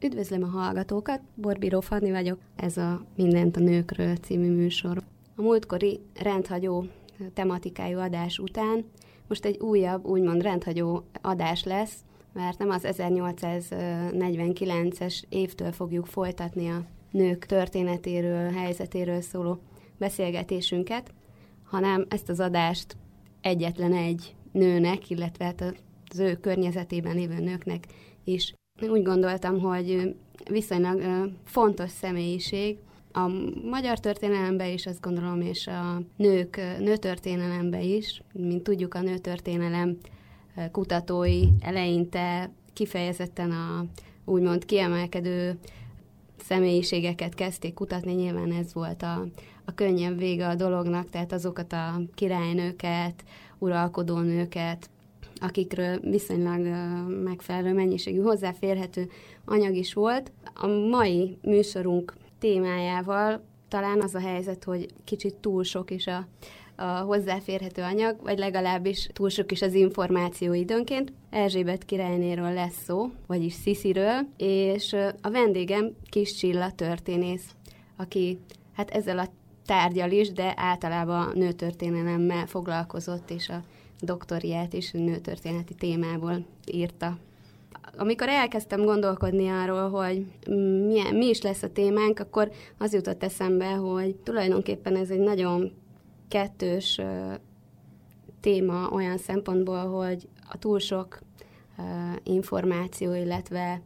Üdvözlöm a hallgatókat, Borbíró Fanni vagyok, ez a Mindent a nőkről című műsor. A múltkori rendhagyó tematikájú adás után most egy újabb, úgymond rendhagyó adás lesz, mert nem az 1849-es évtől fogjuk folytatni a nők történetéről, helyzetéről szóló beszélgetésünket, hanem ezt az adást egyetlen egy nőnek, illetve hát az ő környezetében lévő nőknek is úgy gondoltam, hogy viszonylag fontos személyiség, a magyar történelemben is, azt gondolom, és a nők nőtörténelemben is, mint tudjuk, a nőtörténelem kutatói eleinte kifejezetten a úgymond kiemelkedő személyiségeket kezdték kutatni, nyilván ez volt a, a könnyebb vége a dolognak, tehát azokat a királynőket, uralkodónőket, akikről viszonylag megfelelő mennyiségű hozzáférhető anyag is volt. A mai műsorunk témájával talán az a helyzet, hogy kicsit túl sok is a, a hozzáférhető anyag, vagy legalábbis túl sok is az információ időnként. Erzsébet királynéről lesz szó, vagyis Szisziről, és a vendégem Kis Csilla történész, aki hát ezzel a tárgyal is, de általában nőtörténelemmel foglalkozott, és a doktoriát is nőtörténeti témából írta. Amikor elkezdtem gondolkodni arról, hogy milyen, mi is lesz a témánk, akkor az jutott eszembe, hogy tulajdonképpen ez egy nagyon kettős téma olyan szempontból, hogy a túl sok információ, illetve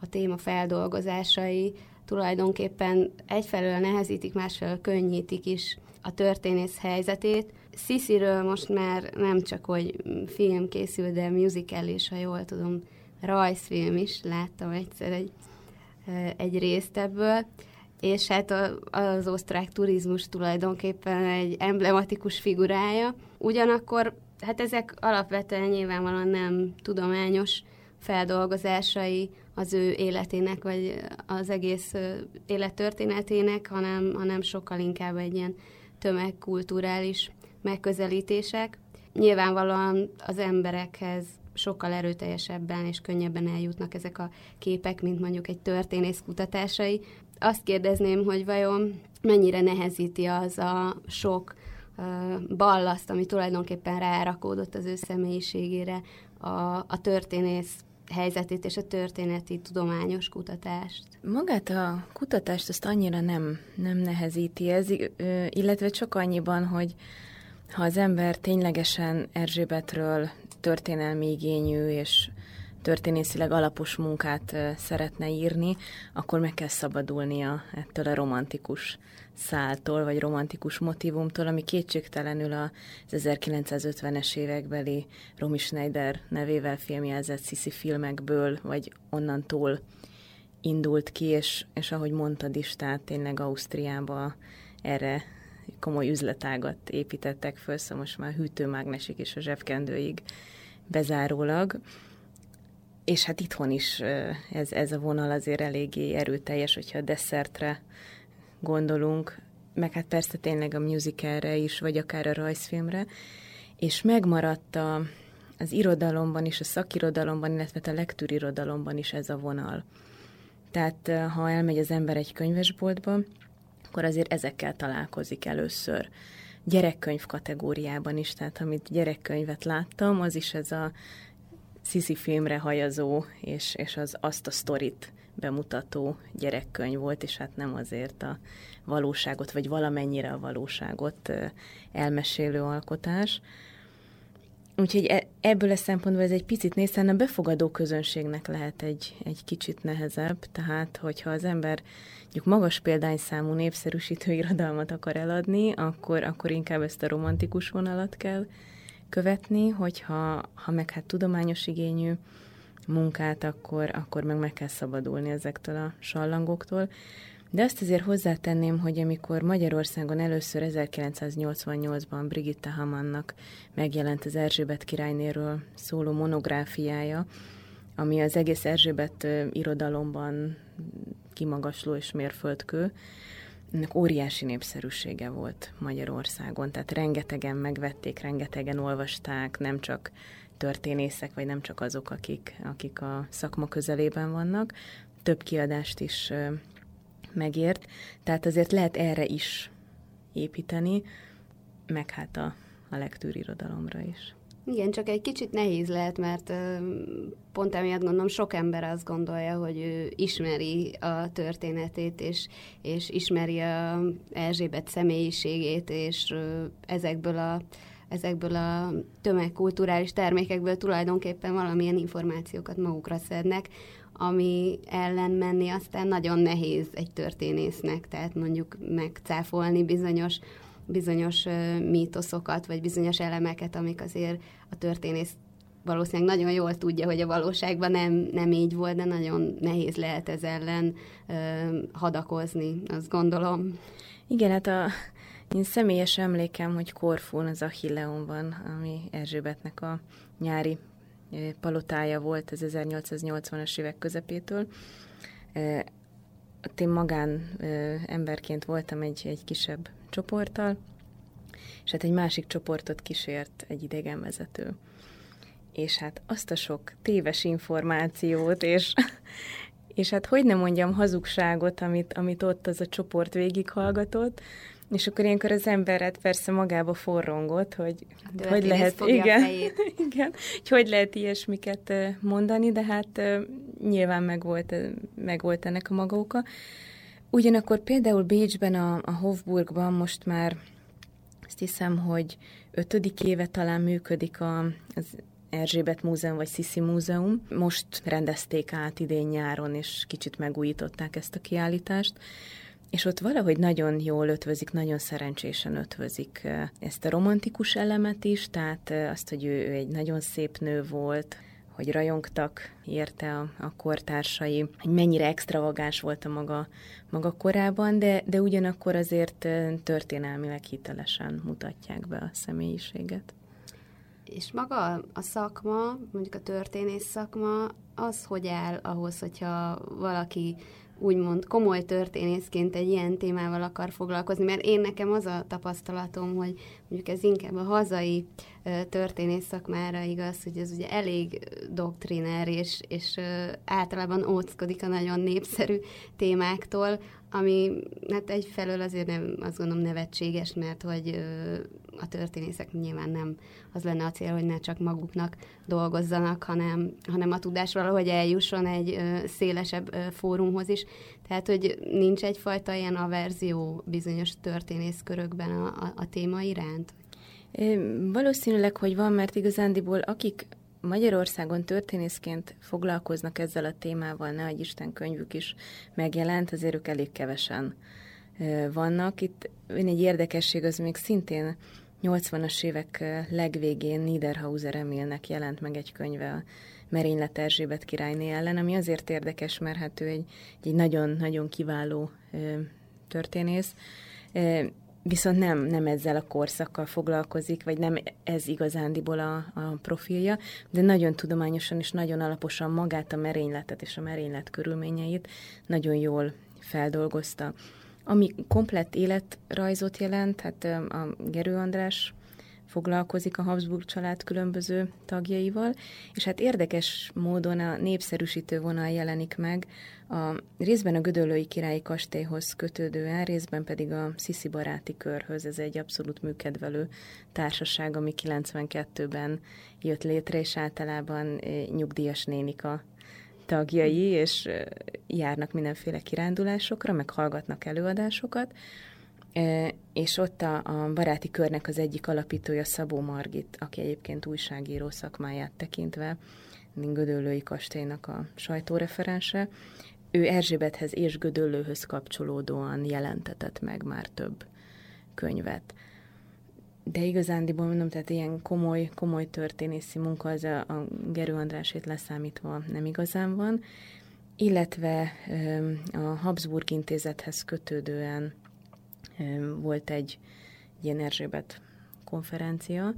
a téma feldolgozásai tulajdonképpen egyfelől nehezítik, másfelől könnyítik is a történész helyzetét, Sisiről most már nem csak, hogy film készül, de musical is, ha jól tudom, rajzfilm is, láttam egyszer egy, egy részt ebből, és hát az osztrák turizmus tulajdonképpen egy emblematikus figurája. Ugyanakkor hát ezek alapvetően nyilvánvalóan nem tudományos feldolgozásai az ő életének, vagy az egész élettörténetének, hanem, hanem sokkal inkább egy ilyen tömegkulturális megközelítések. Nyilvánvalóan az emberekhez sokkal erőteljesebben és könnyebben eljutnak ezek a képek, mint mondjuk egy történész kutatásai. Azt kérdezném, hogy vajon mennyire nehezíti az a sok ballaszt, ami tulajdonképpen rárakódott az ő személyiségére a, a történész helyzetét és a történeti tudományos kutatást. Magát a kutatást azt annyira nem, nem nehezíti ez, illetve csak annyiban, hogy ha az ember ténylegesen Erzsébetről történelmi igényű és történészileg alapos munkát szeretne írni, akkor meg kell szabadulnia ettől a romantikus száltól, vagy romantikus motivumtól, ami kétségtelenül az 1950-es évekbeli Romy Schneider nevével filmjelzett Sisi filmekből, vagy onnantól indult ki, és, és ahogy mondtad is, tehát tényleg Ausztriába erre komoly üzletágat építettek föl, szóval most már hűtőmágnesig és a zsebkendőig bezárólag. És hát itthon is ez, ez a vonal azért eléggé erőteljes, hogyha a desszertre gondolunk, meg hát persze tényleg a musicalre is, vagy akár a rajzfilmre, és megmaradt a, az irodalomban is, a szakirodalomban, illetve a lektűrirodalomban is ez a vonal. Tehát ha elmegy az ember egy könyvesboltba, akkor azért ezekkel találkozik először. Gyerekkönyv kategóriában is, tehát amit gyerekkönyvet láttam, az is ez a Sisi filmre hajazó, és, és az azt a sztorit bemutató gyerekkönyv volt, és hát nem azért a valóságot, vagy valamennyire a valóságot elmesélő alkotás. Úgyhogy e, ebből a szempontból ez egy picit nézzen, a befogadó közönségnek lehet egy, egy kicsit nehezebb, tehát hogyha az ember mondjuk magas példányszámú népszerűsítő irodalmat akar eladni, akkor, akkor inkább ezt a romantikus vonalat kell követni, hogyha ha meg hát tudományos igényű munkát, akkor, akkor meg meg kell szabadulni ezektől a sallangoktól. De azt azért hozzátenném, hogy amikor Magyarországon először 1988-ban Brigitte Hamannak megjelent az Erzsébet királynéről szóló monográfiája, ami az egész Erzsébet irodalomban kimagasló és mérföldkő, ennek óriási népszerűsége volt Magyarországon, tehát rengetegen megvették, rengetegen olvasták, nem csak történészek, vagy nem csak azok, akik, akik a szakma közelében vannak, több kiadást is megért, tehát azért lehet erre is építeni, meg hát a, a lektűrirodalomra is. Igen, csak egy kicsit nehéz lehet, mert pont emiatt gondolom sok ember azt gondolja, hogy ő ismeri a történetét, és, és ismeri a Erzsébet személyiségét, és ezekből a ezekből a tömegkulturális termékekből tulajdonképpen valamilyen információkat magukra szednek, ami ellen menni aztán nagyon nehéz egy történésznek, tehát mondjuk megcáfolni bizonyos bizonyos mítoszokat, vagy bizonyos elemeket, amik azért a történész valószínűleg nagyon jól tudja, hogy a valóságban nem, nem így volt, de nagyon nehéz lehet ez ellen ö, hadakozni, azt gondolom. Igen, hát a, én személyes emlékem, hogy Korfún az Achilleon van, ami Erzsébetnek a nyári palotája volt az 1880-as évek közepétől. Én magán emberként voltam egy, egy kisebb csoporttal, és hát egy másik csoportot kísért egy idegenvezető. És hát azt a sok téves információt, és, és hát hogy nem mondjam hazugságot, amit, amit ott az a csoport végighallgatott, és akkor ilyenkor az emberet persze magába forrongott, hogy hát hogy lehet, igen, igen, hogy hogy lehet ilyesmiket mondani, de hát nyilván megvolt, megvolt ennek a maga oka. Ugyanakkor például Bécsben, a, a Hofburgban most már azt hiszem, hogy ötödik éve talán működik a, az Erzsébet Múzeum vagy Sziszi Múzeum. Most rendezték át idén nyáron, és kicsit megújították ezt a kiállítást. És ott valahogy nagyon jól ötvözik, nagyon szerencsésen ötvözik ezt a romantikus elemet is, tehát azt, hogy ő, ő egy nagyon szép nő volt, hogy rajongtak érte a, a kortársai, hogy mennyire extravagáns volt a maga, maga korában, de, de ugyanakkor azért történelmileg hitelesen mutatják be a személyiséget. És maga a szakma, mondjuk a történész szakma, az hogy áll ahhoz, hogyha valaki úgymond komoly történészként egy ilyen témával akar foglalkozni, mert én nekem az a tapasztalatom, hogy mondjuk ez inkább a hazai történész szakmára igaz, hogy ez ugye elég doktriner, és, és általában óckodik a nagyon népszerű témáktól, ami hát egyfelől azért nem, azt gondolom nevetséges, mert hogy a történészek nyilván nem az lenne a cél, hogy ne csak maguknak dolgozzanak, hanem, hanem a tudás valahogy eljusson egy szélesebb fórumhoz is. Tehát, hogy nincs egyfajta ilyen averzió bizonyos történészkörökben a, a, a téma iránt? Valószínűleg, hogy van, mert igazándiból akik Magyarországon történészként foglalkoznak ezzel a témával, ne egy Isten könyvük is megjelent, azért ők elég kevesen vannak. Itt egy érdekesség, az még szintén 80-as évek legvégén Niederhauser Emilnek jelent meg egy könyve a Merénylet Erzsébet királyné ellen, ami azért érdekes, mert hát ő egy nagyon-nagyon kiváló történész, viszont nem, nem ezzel a korszakkal foglalkozik, vagy nem ez igazándiból a, a profilja, de nagyon tudományosan és nagyon alaposan magát a merényletet és a merénylet körülményeit nagyon jól feldolgozta. Ami komplett életrajzot jelent, hát a Gerő András foglalkozik a Habsburg család különböző tagjaival, és hát érdekes módon a népszerűsítő vonal jelenik meg a részben a Gödöllői Királyi Kastélyhoz kötődően, részben pedig a Sziszi Baráti Körhöz. Ez egy abszolút műkedvelő társaság, ami 92-ben jött létre, és általában nyugdíjas nénika tagjai, és járnak mindenféle kirándulásokra, meg hallgatnak előadásokat, és ott a, a baráti körnek az egyik alapítója Szabó Margit, aki egyébként újságíró szakmáját tekintve, Gödöllői kastélynak a sajtóreferense, ő Erzsébethez és Gödöllőhöz kapcsolódóan jelentetett meg már több könyvet. de igazándiból mondom, tehát ilyen komoly, komoly történészi munka az a, a Gerő Andrásét leszámítva nem igazán van, illetve a Habsburg intézethez kötődően volt egy ilyen Erzsébet konferencia,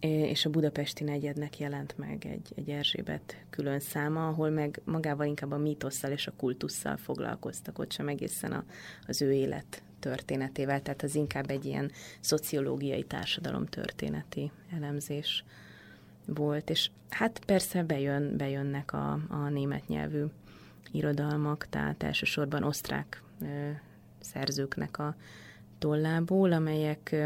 és a budapesti negyednek jelent meg egy, egy Erzsébet külön száma, ahol meg magával inkább a mítosszal és a kultusszal foglalkoztak, ott sem egészen a, az ő élet történetével, tehát az inkább egy ilyen szociológiai társadalom történeti elemzés volt, és hát persze bejön, bejönnek a, a német nyelvű irodalmak, tehát elsősorban osztrák szerzőknek a tollából, amelyek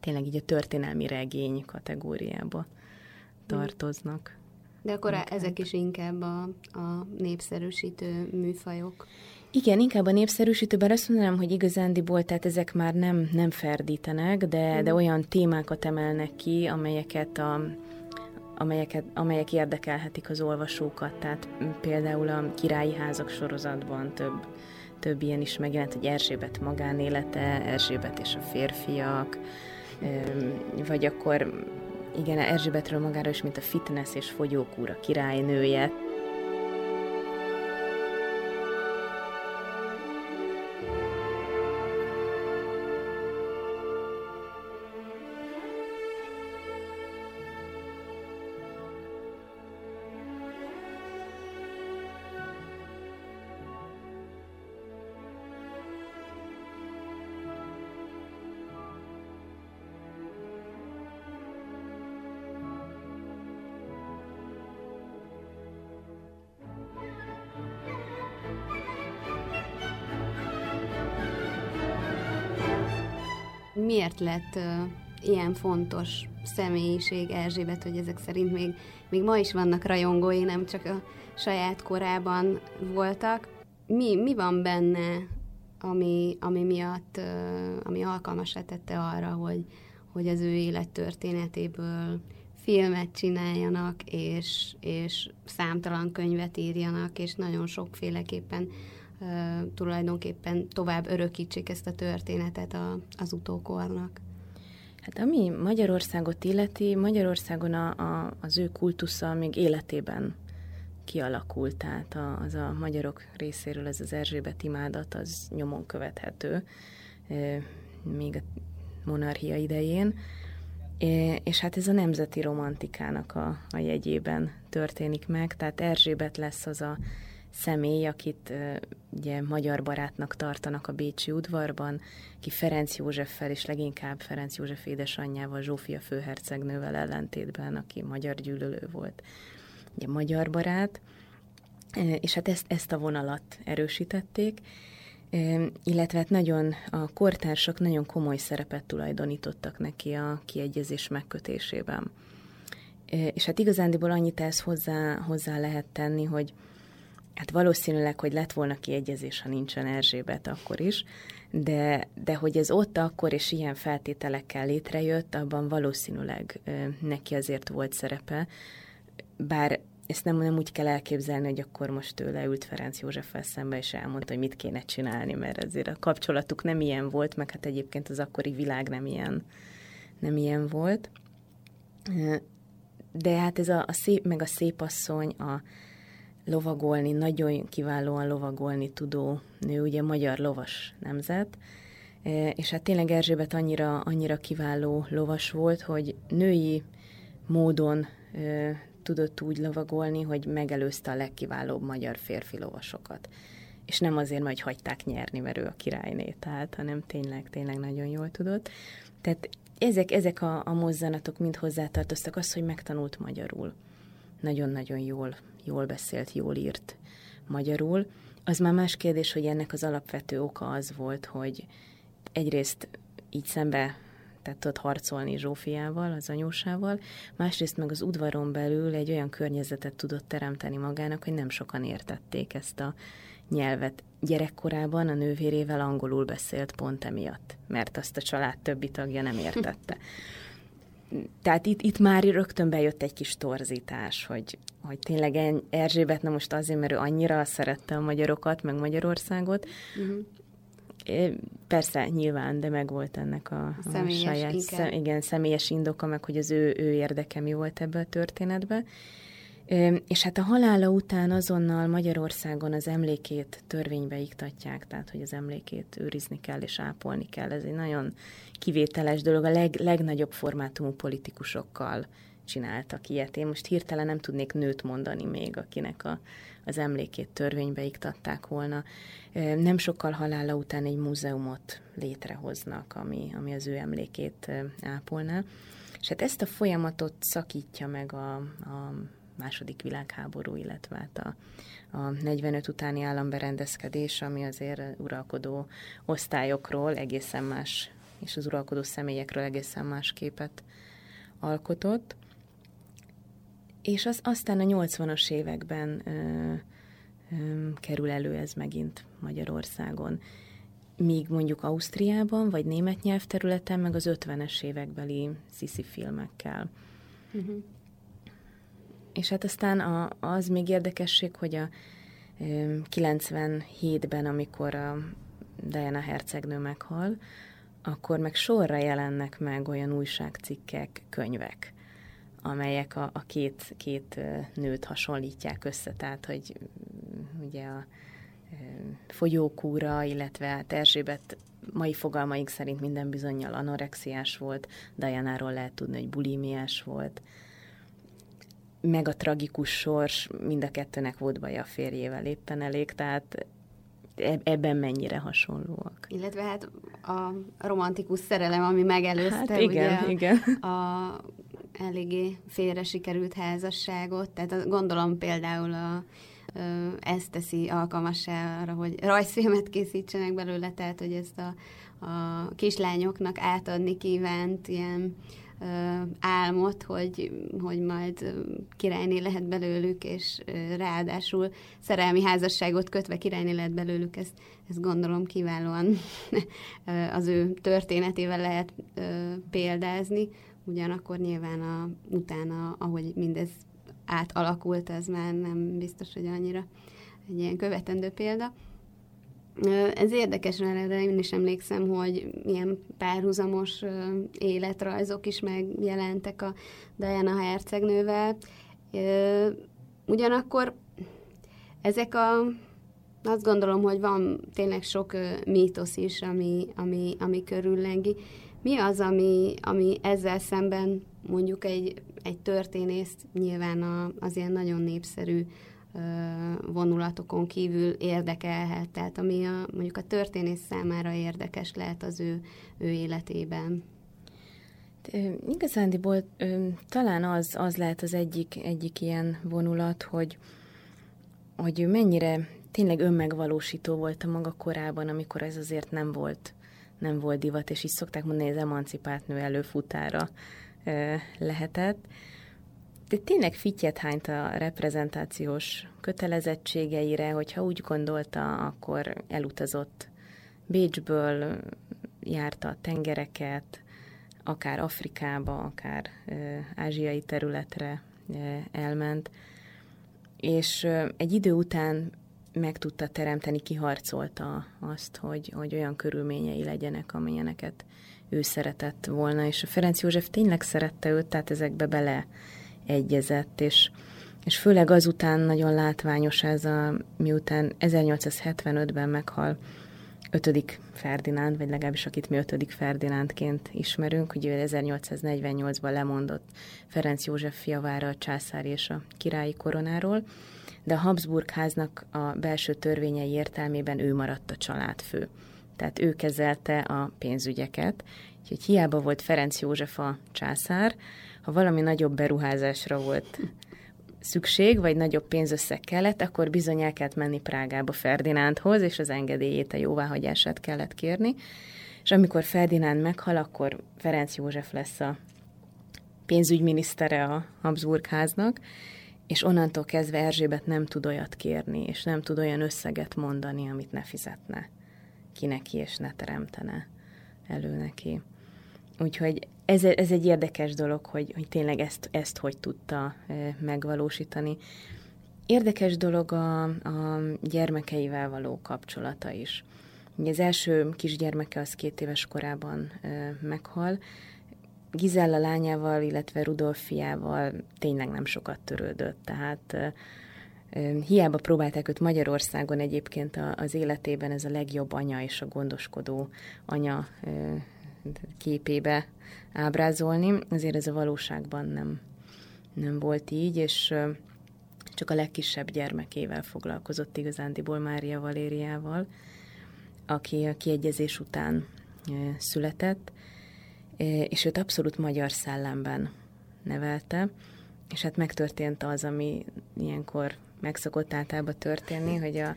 tényleg így a történelmi regény kategóriába tartoznak. De akkor inkább. ezek is inkább a, a népszerűsítő műfajok. Igen, inkább a népszerűsítőben azt mondanám, hogy igazándiból, tehát ezek már nem, nem ferdítenek, de, mm. de olyan témákat emelnek ki, amelyeket a, amelyeket, amelyek érdekelhetik az olvasókat. Tehát például a királyi házak sorozatban több, több ilyen is megjelent, hogy Erzsébet magánélete, Erzsébet és a férfiak, vagy akkor igen, Erzsébetről magára is, mint a fitness és fogyókúra királynője. Miért lett ilyen fontos személyiség Erzsébet, hogy ezek szerint még, még ma is vannak rajongói, nem csak a saját korában voltak. Mi, mi van benne, ami, ami miatt, ami alkalmasá tette arra, hogy, hogy az ő élettörténetéből filmet csináljanak, és, és számtalan könyvet írjanak, és nagyon sokféleképpen tulajdonképpen tovább örökítsék ezt a történetet a, az utókornak. Hát ami Magyarországot illeti, Magyarországon a, a, az ő kultusza még életében kialakult, tehát a, az a magyarok részéről ez az Erzsébet imádat, az nyomon követhető, még a monarchia idején, és hát ez a nemzeti romantikának a, a jegyében történik meg, tehát Erzsébet lesz az a személy, akit ugye magyar barátnak tartanak a Bécsi udvarban, ki Ferenc Józseffel és leginkább Ferenc József édesanyjával, Zsófia főhercegnővel ellentétben, aki magyar gyűlölő volt, ugye magyar barát, és hát ezt, ezt a vonalat erősítették, illetve hát nagyon a kortársak nagyon komoly szerepet tulajdonítottak neki a kiegyezés megkötésében. És hát igazándiból annyit ezt hozzá, hozzá lehet tenni, hogy Hát valószínűleg, hogy lett volna kiegyezés, ha nincsen Erzsébet akkor is, de, de hogy ez ott akkor és ilyen feltételekkel létrejött, abban valószínűleg ö, neki azért volt szerepe, bár ezt nem, nem úgy kell elképzelni, hogy akkor most ő leült Ferenc József szembe, és elmondta, hogy mit kéne csinálni, mert azért a kapcsolatuk nem ilyen volt, meg hát egyébként az akkori világ nem ilyen, nem ilyen volt. De hát ez a, a szép, meg a szép asszony, a, lovagolni, nagyon kiválóan lovagolni tudó nő, ugye magyar lovas nemzet, e, és hát tényleg Erzsébet annyira, annyira kiváló lovas volt, hogy női módon e, tudott úgy lovagolni, hogy megelőzte a legkiválóbb magyar férfi lovasokat. És nem azért, hogy hagyták nyerni, mert ő a királyné, tehát, hanem tényleg, tényleg nagyon jól tudott. Tehát ezek, ezek a, a mozzanatok mind hozzátartoztak az, hogy megtanult magyarul. Nagyon-nagyon jól jól beszélt, jól írt magyarul. Az már más kérdés, hogy ennek az alapvető oka az volt, hogy egyrészt így szembe tehát tudott harcolni Zsófiával, az anyósával, másrészt meg az udvaron belül egy olyan környezetet tudott teremteni magának, hogy nem sokan értették ezt a nyelvet. Gyerekkorában a nővérével angolul beszélt pont emiatt, mert azt a család többi tagja nem értette. tehát itt, itt már rögtön bejött egy kis torzítás, hogy, hogy tényleg Erzsébet, na most azért, mert ő annyira szerette a magyarokat, meg Magyarországot, uh-huh. Persze, nyilván, de meg volt ennek a, a saját, szem, igen, személyes indoka, meg hogy az ő, ő érdeke mi volt ebbe a történetbe. És hát a halála után azonnal Magyarországon az emlékét törvénybe iktatják, tehát hogy az emlékét őrizni kell és ápolni kell. Ez egy nagyon kivételes dolog, a leg, legnagyobb formátumú politikusokkal csináltak ilyet. Én most hirtelen nem tudnék nőt mondani még, akinek a, az emlékét törvénybe iktatták volna. Nem sokkal halála után egy múzeumot létrehoznak, ami, ami az ő emlékét ápolná. És hát ezt a folyamatot szakítja meg a, a második világháború, illetve hát a, a 45 utáni államberendezkedés, ami azért uralkodó osztályokról egészen más, és az uralkodó személyekről egészen más képet alkotott. És az, aztán a 80-as években ö, ö, kerül elő ez megint Magyarországon. Míg mondjuk Ausztriában, vagy német nyelvterületen, meg az 50-es évekbeli sziszi filmekkel. Uh-huh. És hát aztán a, az még érdekesség, hogy a 97-ben, amikor a Diana hercegnő meghal, akkor meg sorra jelennek meg olyan újságcikkek, könyvek, amelyek a, a két, két nőt hasonlítják össze, tehát hogy mm, ugye a folyókúra, illetve hát Erzsébet mai fogalmaink szerint minden bizonyal anorexiás volt, Dajánáról lehet tudni, hogy bulimiás volt, meg a tragikus sors, mind a kettőnek volt baj a férjével éppen elég, tehát ebben mennyire hasonlóak. Illetve hát a romantikus szerelem, ami megelőzte hát igen, ugye igen. a eléggé félre sikerült házasságot, tehát gondolom például a, ezt teszi alkalmassá arra, hogy rajzfilmet készítsenek belőle, tehát hogy ezt a, a kislányoknak átadni kívánt ilyen álmot, hogy, hogy majd királyné lehet belőlük, és ráadásul szerelmi házasságot kötve királyné lehet belőlük, ezt, ezt gondolom kiválóan az ő történetével lehet példázni, ugyanakkor nyilván a, utána, ahogy mindez átalakult, ez már nem biztos, hogy annyira egy ilyen követendő példa. Ez érdekes, erre én is emlékszem, hogy ilyen párhuzamos életrajzok is megjelentek a Diana hercegnővel. Ugyanakkor ezek a azt gondolom, hogy van tényleg sok mítosz is, ami, ami, ami körüllengi. Mi az, ami, ami ezzel szemben mondjuk egy, egy történészt nyilván a, az ilyen nagyon népszerű vonulatokon kívül érdekelhet, tehát ami a, mondjuk a történész számára érdekes lehet az ő, ő életében. Igazándiból talán az, az lehet az egyik, egyik ilyen vonulat, hogy, hogy mennyire tényleg önmegvalósító volt a maga korában, amikor ez azért nem volt, nem volt divat, és így szokták mondani, hogy az emancipált nő előfutára lehetett de tényleg fityet hányt a reprezentációs kötelezettségeire, hogyha úgy gondolta, akkor elutazott Bécsből, járta a tengereket, akár Afrikába, akár ö, ázsiai területre ö, elment, és ö, egy idő után meg tudta teremteni, kiharcolta azt, hogy, hogy olyan körülményei legyenek, amilyeneket ő szeretett volna, és a Ferenc József tényleg szerette őt, tehát ezekbe bele egyezett, és, és főleg azután nagyon látványos ez a, miután 1875-ben meghal ötödik Ferdinánd, vagy legalábbis akit mi ötödik Ferdinándként ismerünk, ugye 1848-ban lemondott Ferenc József fiavára a császár és a királyi koronáról, de a Habsburg háznak a belső törvényei értelmében ő maradt a családfő. Tehát ő kezelte a pénzügyeket, úgyhogy hiába volt Ferenc József a császár, ha valami nagyobb beruházásra volt szükség, vagy nagyobb pénzösszeg kellett, akkor bizony el kellett menni Prágába Ferdinándhoz, és az engedélyét, a jóváhagyását kellett kérni. És amikor Ferdinánd meghal, akkor Ferenc József lesz a pénzügyminisztere a Habsburg háznak, és onnantól kezdve Erzsébet nem tud olyat kérni, és nem tud olyan összeget mondani, amit ne fizetne ki neki, és ne teremtene elő neki. Úgyhogy ez, ez egy érdekes dolog, hogy, hogy tényleg ezt, ezt hogy tudta megvalósítani. Érdekes dolog a, a gyermekeivel való kapcsolata is. Ugye az első kisgyermeke az két éves korában meghal, Gizella lányával, illetve Rudolf fiával tényleg nem sokat törődött, tehát hiába próbálták őt Magyarországon egyébként az életében ez a legjobb anya és a gondoskodó anya képébe ábrázolni, azért ez a valóságban nem, nem volt így, és csak a legkisebb gyermekével foglalkozott igazándiból Mária Valériával, aki a kiegyezés után született, és őt abszolút magyar szellemben nevelte, és hát megtörtént az, ami ilyenkor meg szokott általában történni, hogy a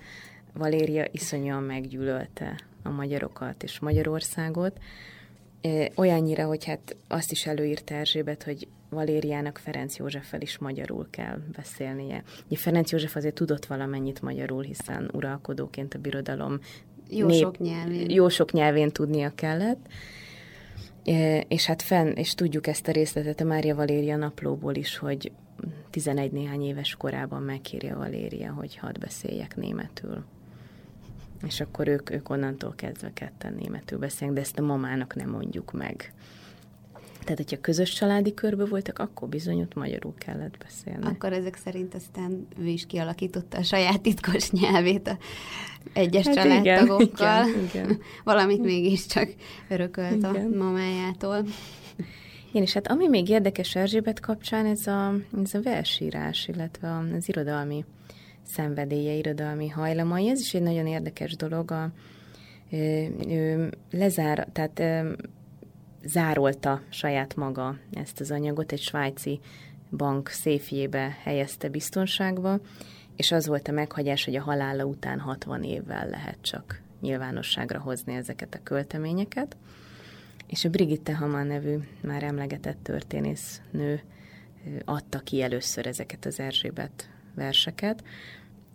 Valéria iszonyúan meggyűlölte a magyarokat és Magyarországot, olyannyira, hogy hát azt is előírta Erzsébet, hogy Valériának Ferenc Józseffel is magyarul kell beszélnie. Ugye Ferenc József azért tudott valamennyit magyarul, hiszen uralkodóként a birodalom jó nép, sok nyelvén. Jó sok nyelvén tudnia kellett. És hát fenn, és tudjuk ezt a részletet a Mária Valéria naplóból is, hogy 11 néhány éves korában megkérje Valéria, hogy hadd beszéljek németül. És akkor ők, ők onnantól kezdve ketten németül beszélnek, de ezt a mamának nem mondjuk meg. Tehát, hogyha közös családi körbe voltak, akkor bizony ott magyarul kellett beszélni. Akkor ezek szerint aztán ő is kialakította a saját titkos nyelvét a egyes hát családtagokkal. Igen, igen. Valamit mégiscsak örökölt igen. a mamájától. Igen, és hát ami még érdekes Erzsébet kapcsán, ez a, ez a versírás, illetve az irodalmi szenvedélye, irodalmi hajlamai. Ez is egy nagyon érdekes dolog. A, ő, ő lezár, tehát zárolta saját maga ezt az anyagot, egy svájci bank széfjébe helyezte biztonságba, és az volt a meghagyás, hogy a halála után 60 évvel lehet csak nyilvánosságra hozni ezeket a költeményeket. És a Brigitte Hamann nevű már emlegetett történész nő adta ki először ezeket az Erzsébet verseket,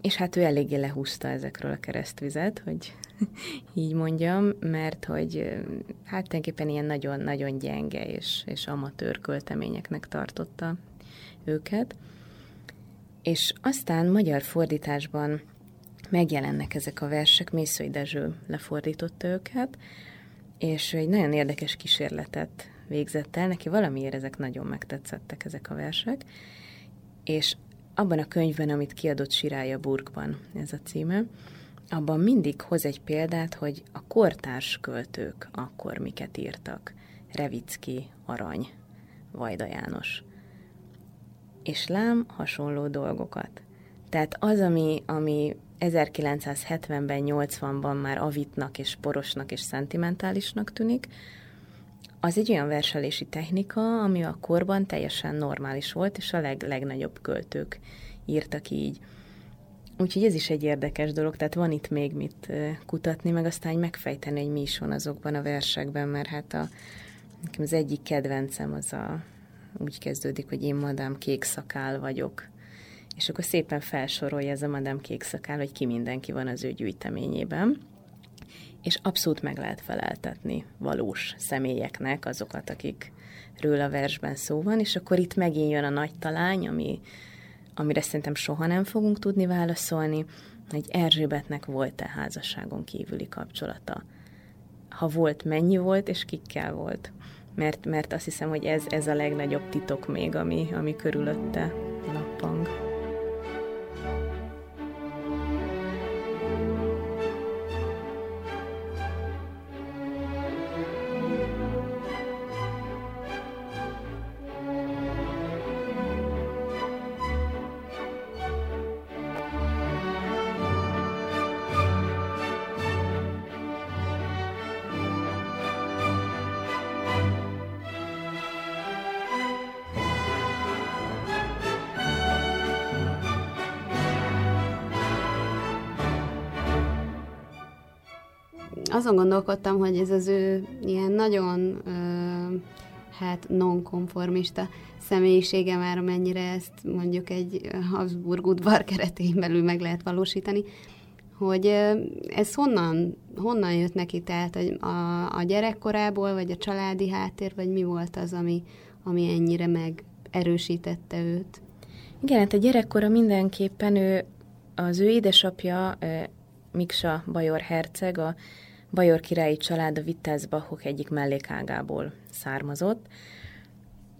és hát ő eléggé lehúzta ezekről a keresztvizet, hogy így mondjam, mert hogy hát tulajdonképpen ilyen nagyon-nagyon gyenge és, és amatőr költeményeknek tartotta őket. És aztán magyar fordításban megjelennek ezek a versek, Mészői Dezső lefordította őket, és egy nagyon érdekes kísérletet végzett el, neki valamiért ezek nagyon megtetszettek ezek a versek, és abban a könyvben, amit kiadott Sirája Burgban, ez a címe, abban mindig hoz egy példát, hogy a kortárs költők akkor miket írtak. Revicki, Arany, Vajda János. És lám hasonló dolgokat. Tehát az, ami, ami 1970-ben, 80-ban már avitnak és porosnak és szentimentálisnak tűnik, az egy olyan verselési technika, ami a korban teljesen normális volt, és a leg, legnagyobb költők írtak így. Úgyhogy ez is egy érdekes dolog, tehát van itt még mit kutatni, meg aztán megfejteni, hogy mi is van azokban a versekben, mert hát a, nekem az egyik kedvencem az a, úgy kezdődik, hogy én Madám kék szakál vagyok. És akkor szépen felsorolja ez a Madám kék szakál, hogy ki mindenki van az ő gyűjteményében és abszolút meg lehet feleltetni valós személyeknek azokat, akikről a versben szó van, és akkor itt megint jön a nagy talány, ami, amire szerintem soha nem fogunk tudni válaszolni, hogy Erzsébetnek volt-e házasságon kívüli kapcsolata. Ha volt, mennyi volt, és kikkel volt. Mert, mert azt hiszem, hogy ez, ez a legnagyobb titok még, ami, ami körülötte lappang. Azon gondolkodtam, hogy ez az ő ilyen nagyon ö, hát nonkonformista személyisége már, mennyire ezt mondjuk egy Habsburg udvar keretén belül meg lehet valósítani, hogy ez honnan, honnan jött neki, tehát a, a gyerekkorából, vagy a családi háttér, vagy mi volt az, ami, ami ennyire megerősítette őt? Igen, hát a gyerekkora mindenképpen ő, az ő édesapja, Miksa Bajor herceg, a Bajor királyi család a Wittelsbachok egyik mellékágából származott.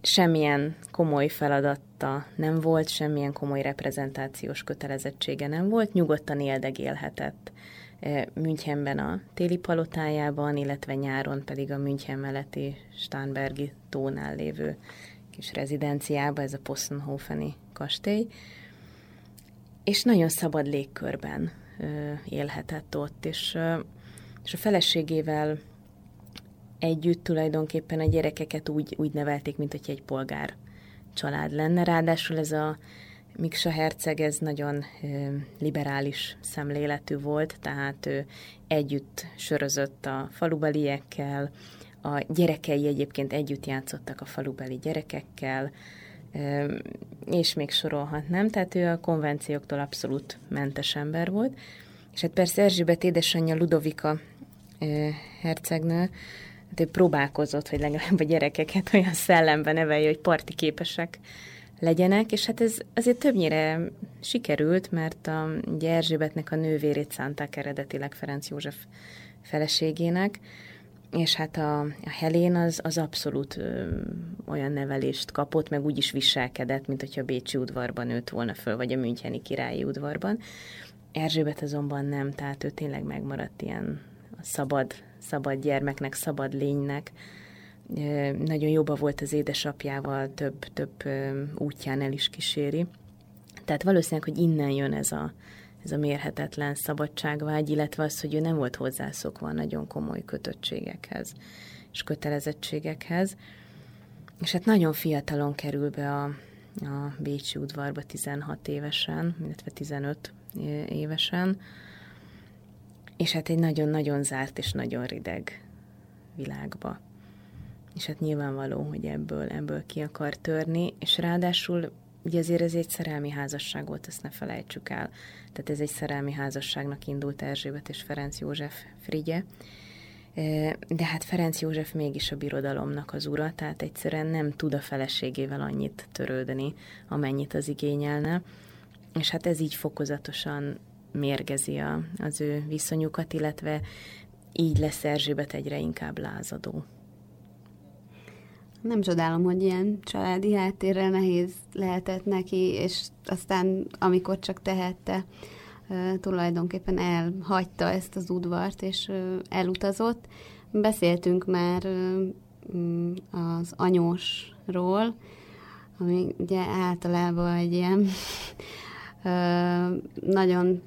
Semmilyen komoly feladatta nem volt, semmilyen komoly reprezentációs kötelezettsége nem volt, nyugodtan éldegélhetett eh, Münchenben a téli palotájában, illetve nyáron pedig a München melletti Stánbergi tónál lévő kis rezidenciába, ez a Possenhofeni kastély, és nagyon szabad légkörben élhetett ott, és, és a feleségével együtt tulajdonképpen a gyerekeket úgy, úgy nevelték, mint hogy egy polgár család lenne. Ráadásul ez a Miksa herceg, ez nagyon liberális szemléletű volt, tehát ő együtt sörözött a falubeliekkel, a gyerekei egyébként együtt játszottak a falubeli gyerekekkel, és még sorolhatnám, tehát ő a konvencióktól abszolút mentes ember volt. És hát persze Erzsébet édesanyja Ludovika hercegnő, hát ő próbálkozott, hogy legalább a gyerekeket olyan szellemben nevelje, hogy parti képesek legyenek, és hát ez azért többnyire sikerült, mert a, Erzsébetnek a nővérét szánták eredetileg Ferenc József feleségének, és hát a, a Helén az, az abszolút ö, olyan nevelést kapott, meg úgy is viselkedett, mint hogyha a Bécsi udvarban nőtt volna föl, vagy a Müncheni királyi udvarban. Erzsébet azonban nem, tehát ő tényleg megmaradt ilyen szabad, szabad gyermeknek, szabad lénynek. Nagyon jobba volt az édesapjával, több, több útján el is kíséri. Tehát valószínűleg, hogy innen jön ez a, ez a mérhetetlen szabadságvágy, illetve az, hogy ő nem volt hozzászokva nagyon komoly kötöttségekhez és kötelezettségekhez. És hát nagyon fiatalon kerül be a, a Bécsi udvarba 16 évesen, illetve 15 évesen, és hát egy nagyon-nagyon zárt és nagyon rideg világba. És hát nyilvánvaló, hogy ebből, ebből ki akar törni, és ráadásul ugye azért ez egy szerelmi házasság volt, ezt ne felejtsük el. Tehát ez egy szerelmi házasságnak indult Erzsébet és Ferenc József Frigye. De hát Ferenc József mégis a birodalomnak az ura, tehát egyszerűen nem tud a feleségével annyit törődni, amennyit az igényelne. És hát ez így fokozatosan mérgezi a, az ő viszonyukat, illetve így lesz Erzsébet egyre inkább lázadó. Nem csodálom, hogy ilyen családi háttérrel nehéz lehetett neki, és aztán amikor csak tehette, tulajdonképpen elhagyta ezt az udvart, és elutazott. Beszéltünk már mm, az anyósról, ami ugye általában egy ilyen nagyon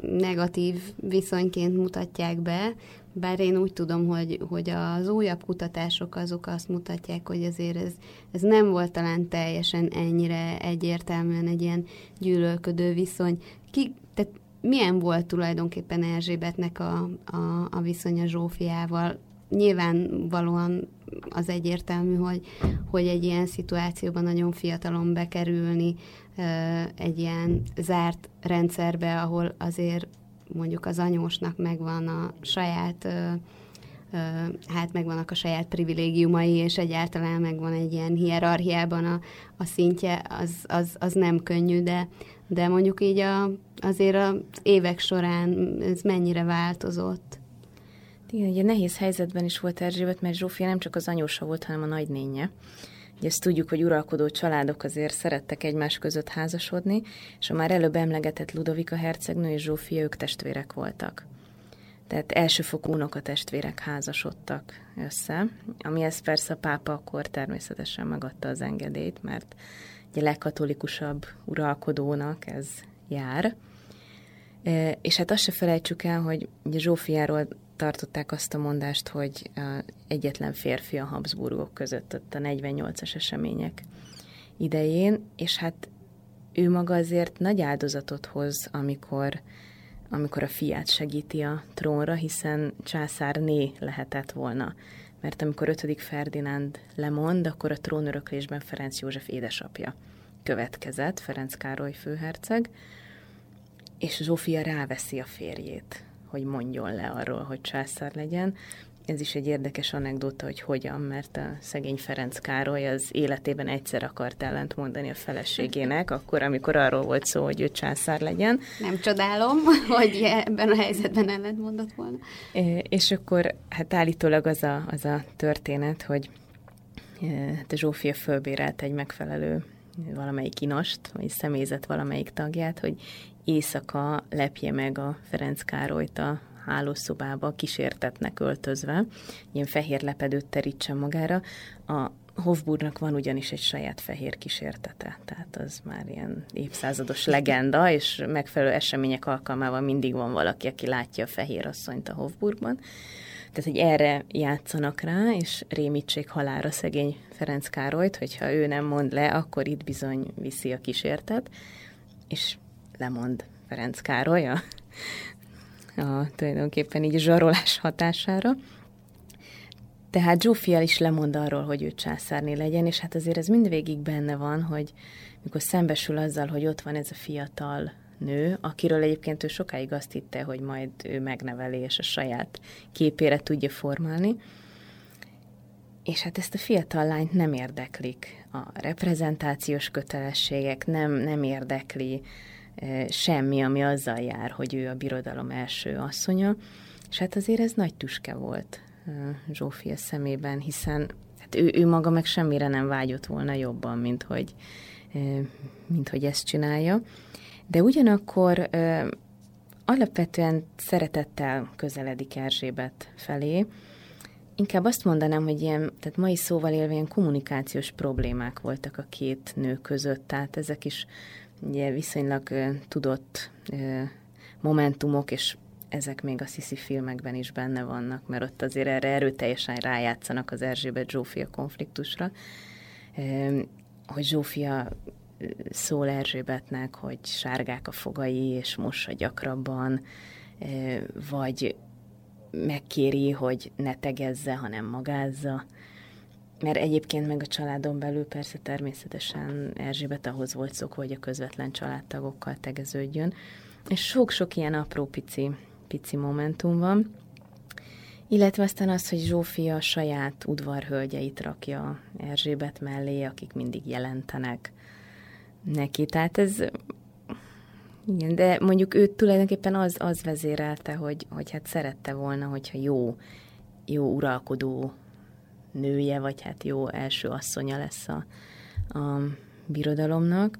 negatív viszonyként mutatják be, bár én úgy tudom, hogy, hogy az újabb kutatások azok azt mutatják, hogy azért ez, ez nem volt talán teljesen ennyire egyértelműen egy ilyen gyűlölködő viszony. Ki, tehát milyen volt tulajdonképpen Erzsébetnek a, a, a viszonya Zsófiával? Nyilvánvalóan az egyértelmű, hogy, hogy egy ilyen szituációban nagyon fiatalon bekerülni egy ilyen zárt rendszerbe, ahol azért mondjuk az anyósnak megvan a saját hát megvannak a saját privilégiumai, és egyáltalán megvan egy ilyen hierarchiában a, a szintje, az, az, az nem könnyű, de, de mondjuk így a, azért az évek során ez mennyire változott. Igen, ugye nehéz helyzetben is volt Erzsébet, mert Zsófia nem csak az anyósa volt, hanem a nagynénye. Ugye ezt tudjuk, hogy uralkodó családok azért szerettek egymás között házasodni, és a már előbb emlegetett Ludovika hercegnő és Zsófia ők testvérek voltak. Tehát elsőfokú unokatestvérek házasodtak össze, ami ezt persze a pápa akkor természetesen megadta az engedélyt, mert ugye legkatolikusabb uralkodónak ez jár. És hát azt se felejtsük el, hogy ugye Zsófiáról tartották azt a mondást, hogy egyetlen férfi a Habsburgok között ott a 48-as események idején, és hát ő maga azért nagy áldozatot hoz, amikor, amikor a fiát segíti a trónra, hiszen császárné lehetett volna. Mert amikor 5. Ferdinánd lemond, akkor a trónöröklésben Ferenc József édesapja következett, Ferenc Károly főherceg, és Zsófia ráveszi a férjét hogy mondjon le arról, hogy császár legyen, ez is egy érdekes anekdóta, hogy hogyan, mert a szegény Ferenc Károly az életében egyszer akart ellent mondani a feleségének, akkor, amikor arról volt szó, hogy ő császár legyen. Nem csodálom, hogy ebben a helyzetben ellent mondott volna. És akkor hát állítólag az a, az a történet, hogy hát Zsófia fölbérelt egy megfelelő valamelyik inast, vagy személyzet valamelyik tagját, hogy éjszaka lepje meg a Ferenc Károlyt a hálószobába kísértetnek öltözve, ilyen fehér lepedőt terítsen magára. A Hofburgnak van ugyanis egy saját fehér kísértete, tehát az már ilyen évszázados legenda, és megfelelő események alkalmával mindig van valaki, aki látja a fehér asszonyt a Hofburgban. Tehát, hogy erre játszanak rá, és rémítsék halára szegény Ferenc Károlyt, hogyha ő nem mond le, akkor itt bizony viszi a kísértet, és lemond Ferenc Károly a a, tulajdonképpen így zsarolás hatására. Tehát Zsófia is lemond arról, hogy ő császárné legyen, és hát azért ez mindvégig benne van, hogy mikor szembesül azzal, hogy ott van ez a fiatal nő, akiről egyébként ő sokáig azt hitte, hogy majd ő megneveli, és a saját képére tudja formálni. És hát ezt a fiatal lányt nem érdeklik a reprezentációs kötelességek, nem, nem érdekli semmi, ami azzal jár, hogy ő a birodalom első asszonya, és hát azért ez nagy tüske volt Zsófia szemében, hiszen hát ő, ő maga meg semmire nem vágyott volna jobban, mint hogy, mint hogy ezt csinálja. De ugyanakkor alapvetően szeretettel közeledik Erzsébet felé, Inkább azt mondanám, hogy ilyen, tehát mai szóval élve ilyen kommunikációs problémák voltak a két nő között, tehát ezek is ugye viszonylag uh, tudott uh, momentumok, és ezek még a Sisi filmekben is benne vannak, mert ott azért erre erőteljesen rájátszanak az Erzsébet Zsófia konfliktusra, hogy Zsófia szól Erzsébetnek, hogy sárgák a fogai, és mossa gyakrabban, vagy megkéri, hogy ne tegezze, hanem magázza. Mert egyébként meg a családon belül persze természetesen Erzsébet ahhoz volt szokva, hogy a közvetlen családtagokkal tegeződjön, és sok-sok ilyen apró pici, pici momentum van, illetve aztán az, hogy Zsófia a saját udvarhölgyeit rakja Erzsébet mellé, akik mindig jelentenek neki. Tehát ez, igen, de mondjuk őt tulajdonképpen az, az vezérelte, hogy, hogy hát szerette volna, hogyha jó, jó uralkodó nője, vagy hát jó első asszonya lesz a, a birodalomnak.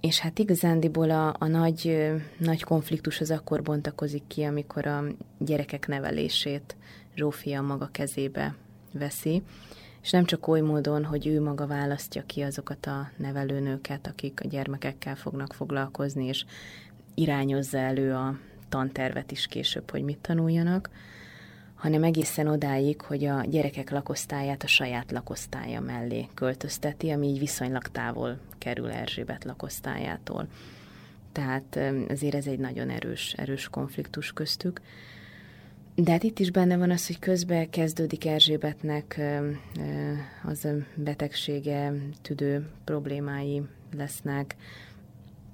És hát igazándiból a, a nagy, nagy konfliktus az akkor bontakozik ki, amikor a gyerekek nevelését Zsófia maga kezébe veszi, és nem csak oly módon, hogy ő maga választja ki azokat a nevelőnőket, akik a gyermekekkel fognak foglalkozni, és irányozza elő a tantervet is később, hogy mit tanuljanak, hanem egészen odáig, hogy a gyerekek lakosztályát a saját lakosztálya mellé költözteti, ami így viszonylag távol kerül Erzsébet lakosztályától. Tehát azért ez egy nagyon erős, erős konfliktus köztük. De hát itt is benne van az, hogy közben kezdődik Erzsébetnek az betegsége, tüdő problémái lesznek,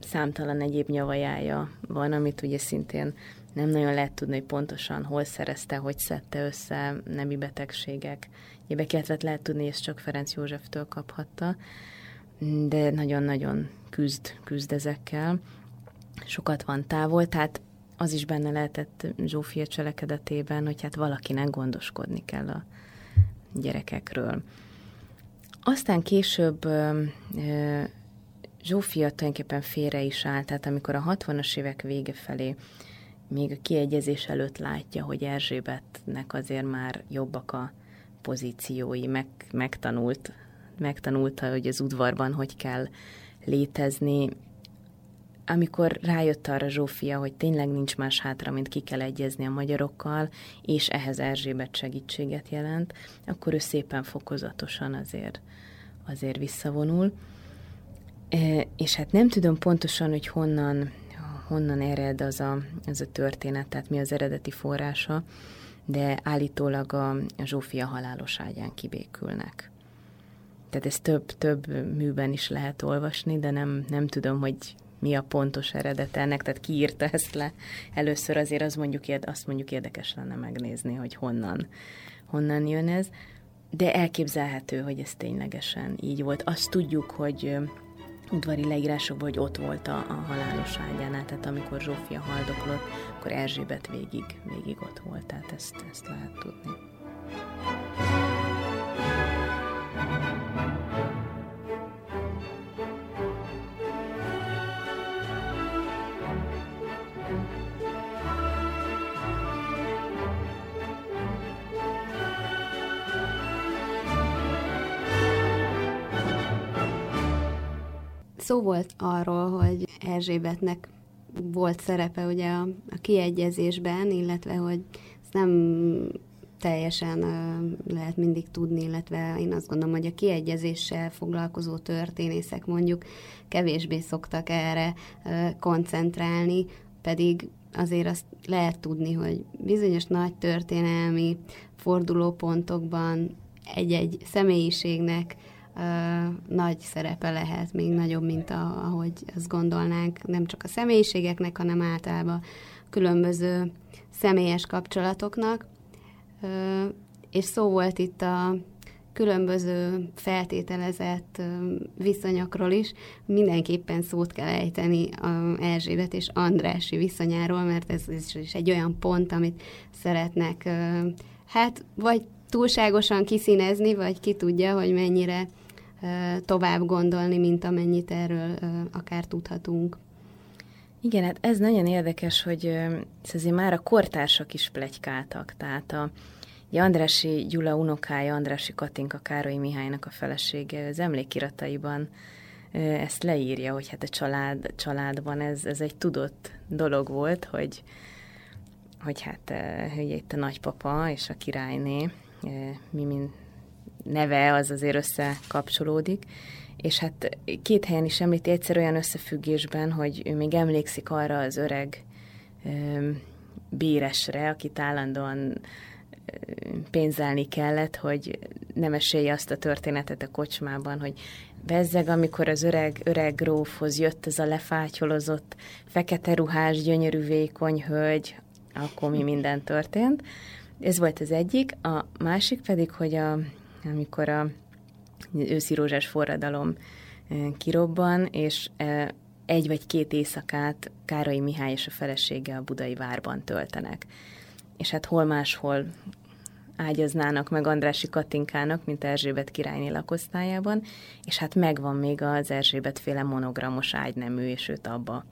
számtalan egyéb nyavajája van, amit ugye szintén nem nagyon lehet tudni, hogy pontosan hol szerezte, hogy szedte össze nemi betegségek. Egyébként lehet tudni, hogy ezt csak Ferenc Józseftől kaphatta, de nagyon-nagyon küzd, küzd ezekkel. Sokat van távol, tehát az is benne lehetett Zsófia cselekedetében, hogy hát valakinek gondoskodni kell a gyerekekről. Aztán később Zsófia tulajdonképpen félre is állt, tehát amikor a 60-as évek vége felé még a kiegyezés előtt látja, hogy Erzsébetnek azért már jobbak a pozíciói, meg, megtanult, megtanulta, hogy az udvarban hogy kell létezni. Amikor rájött arra Zsófia, hogy tényleg nincs más hátra, mint ki kell egyezni a magyarokkal, és ehhez Erzsébet segítséget jelent, akkor ő szépen fokozatosan azért, azért visszavonul. E, és hát nem tudom pontosan, hogy honnan honnan ered az a, az a történet, tehát mi az eredeti forrása, de állítólag a, Zsófia halálos ágyán kibékülnek. Tehát ezt több, több műben is lehet olvasni, de nem, nem tudom, hogy mi a pontos eredet ennek, tehát ki írta ezt le először, azért az mondjuk, azt mondjuk érdekes lenne megnézni, hogy honnan, honnan jön ez. De elképzelhető, hogy ez ténylegesen így volt. Azt tudjuk, hogy udvari leírásokban, hogy ott volt a, a halálos ágyánál, tehát amikor Zsófia haldoklott, akkor Erzsébet végig, végig ott volt, tehát ezt, ezt lehet tudni. Szó volt arról, hogy Erzsébetnek volt szerepe ugye a, a kiegyezésben, illetve hogy ezt nem teljesen uh, lehet mindig tudni, illetve én azt gondolom, hogy a kiegyezéssel foglalkozó történészek mondjuk kevésbé szoktak erre uh, koncentrálni, pedig azért azt lehet tudni, hogy bizonyos nagy történelmi fordulópontokban egy-egy személyiségnek nagy szerepe lehet, még nagyobb, mint a, ahogy azt gondolnánk, nem csak a személyiségeknek, hanem általában különböző személyes kapcsolatoknak. És szó volt itt a különböző feltételezett viszonyokról is. Mindenképpen szót kell ejteni a Erzsébet és Andrási viszonyáról, mert ez, ez is egy olyan pont, amit szeretnek hát vagy túlságosan kiszínezni, vagy ki tudja, hogy mennyire tovább gondolni, mint amennyit erről akár tudhatunk. Igen, hát ez nagyon érdekes, hogy ez azért már a kortársak is plegykáltak, tehát a ugye Andrási Gyula unokája, Andrási Katinka Károly Mihálynak a felesége, az emlékirataiban ezt leírja, hogy hát a család, családban ez, ez egy tudott dolog volt, hogy, hogy hát hogy itt a nagypapa és a királyné, mi, mint neve az azért összekapcsolódik, és hát két helyen is említi egyszer olyan összefüggésben, hogy ő még emlékszik arra az öreg ö, béresre, akit állandóan pénzelni kellett, hogy nem esélye azt a történetet a kocsmában, hogy bezzeg, amikor az öreg, öreg grófhoz jött ez a lefátyolozott, fekete ruhás, gyönyörű, vékony hölgy, akkor mi minden történt. Ez volt az egyik. A másik pedig, hogy a amikor a őszi rózsás forradalom kirobban, és egy vagy két éjszakát Károly Mihály és a felesége a budai várban töltenek. És hát hol máshol ágyaznának meg Andrási Katinkának, mint Erzsébet királyné lakosztályában, és hát megvan még az Erzsébet féle monogramos ágynemű, és őt abba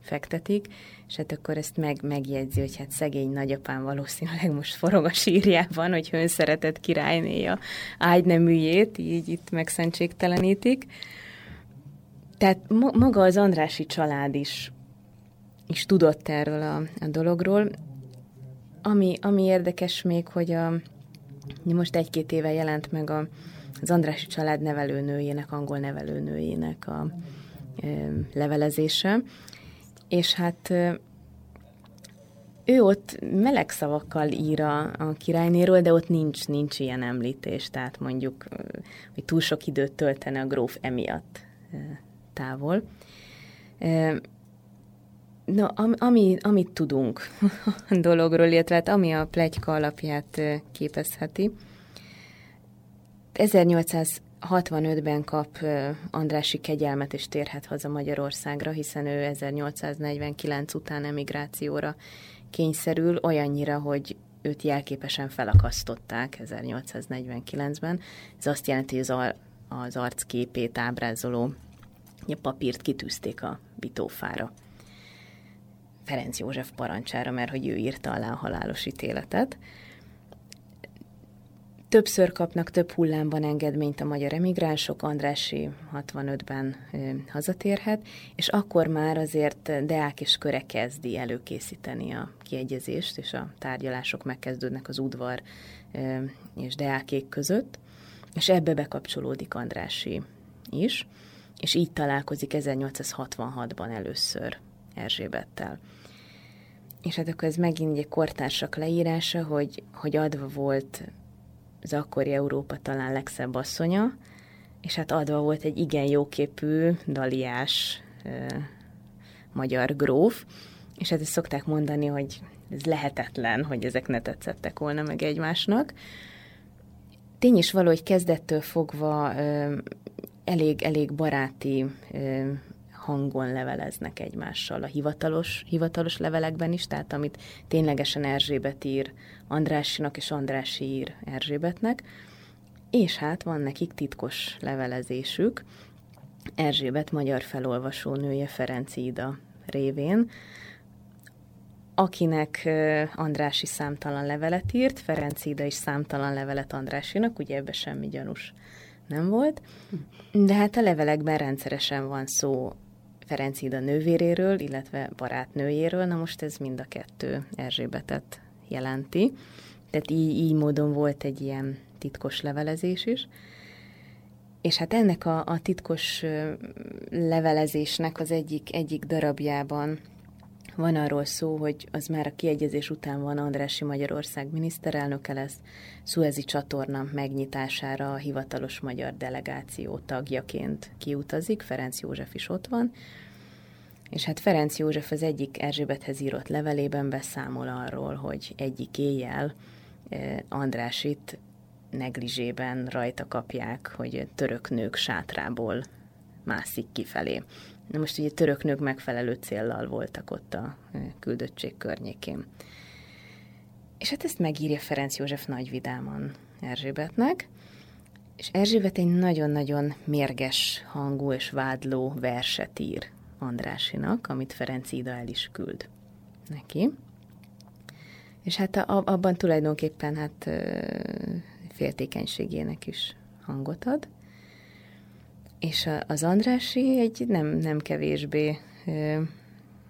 fektetik, és hát akkor ezt meg, megjegyzi, hogy hát szegény nagyapám valószínűleg most forog a sírjában, hogy szeretett királyné a ágyneműjét, így itt megszentségtelenítik. Tehát maga az Andrási család is, is tudott erről a, a dologról. Ami, ami érdekes még, hogy a, most egy-két éve jelent meg a, az Andrási család nevelőnőjének, angol nevelőnőjének a ö, levelezése, és hát ő ott meleg szavakkal ír a, a királynéről, de ott nincs, nincs ilyen említés, tehát mondjuk, hogy túl sok időt töltene a gróf emiatt távol. No, ami, amit tudunk a dologról, illetve hát ami a plegyka alapját képezheti, 1800 65-ben kap Andrási kegyelmet és térhet haza Magyarországra, hiszen ő 1849 után emigrációra kényszerül, olyannyira, hogy őt jelképesen felakasztották 1849-ben. Ez azt jelenti, hogy az, az arcképét ábrázoló papírt kitűzték a bitófára. Ferenc József parancsára, mert hogy ő írta alá a halálos ítéletet. Többször kapnak több hullámban engedményt a magyar emigránsok, Andrási 65-ben ö, hazatérhet, és akkor már azért Deák és köre kezdi előkészíteni a kiegyezést, és a tárgyalások megkezdődnek az udvar és Deákék között, és ebbe bekapcsolódik Andrási is, és így találkozik 1866-ban először Erzsébettel. És hát akkor ez megint egy kortársak leírása, hogy, hogy adva volt az akkori Európa talán legszebb asszonya, és hát adva volt egy igen jóképű, daliás magyar gróf, és hát ezt szokták mondani, hogy ez lehetetlen, hogy ezek ne tetszettek volna meg egymásnak. Tény is való, hogy kezdettől fogva ö, elég, elég baráti ö, hangon leveleznek egymással a hivatalos, hivatalos levelekben is, tehát amit ténylegesen Erzsébet ír Andrásinak, és Andrási ír Erzsébetnek, és hát van nekik titkos levelezésük, Erzsébet magyar felolvasó nője Ferenc Ida révén, akinek Andrási számtalan levelet írt, Ferenc Ida is számtalan levelet Andrásinak, ugye ebbe semmi gyanús nem volt, de hát a levelekben rendszeresen van szó Ferenc Ida nővéréről, illetve barátnőjéről, na most ez mind a kettő Erzsébetet jelenti. Tehát így, így módon volt egy ilyen titkos levelezés is. És hát ennek a, a titkos levelezésnek az egyik, egyik darabjában van arról szó, hogy az már a kiegyezés után van Andrási Magyarország miniszterelnöke lesz, Szuezi csatorna megnyitására a hivatalos magyar delegáció tagjaként kiutazik, Ferenc József is ott van, és hát Ferenc József az egyik Erzsébethez írott levelében beszámol arról, hogy egyik éjjel Andrásit neglizsében rajta kapják, hogy török nők sátrából mászik kifelé. Na most ugye török nők megfelelő céllal voltak ott a küldöttség környékén. És hát ezt megírja Ferenc József nagyvidáman Erzsébetnek, és Erzsébet egy nagyon-nagyon mérges hangú és vádló verset ír Andrásinak, amit Ferenc Ida el is küld neki. És hát abban tulajdonképpen hát féltékenységének is hangot ad. És az Andrási egy nem, nem kevésbé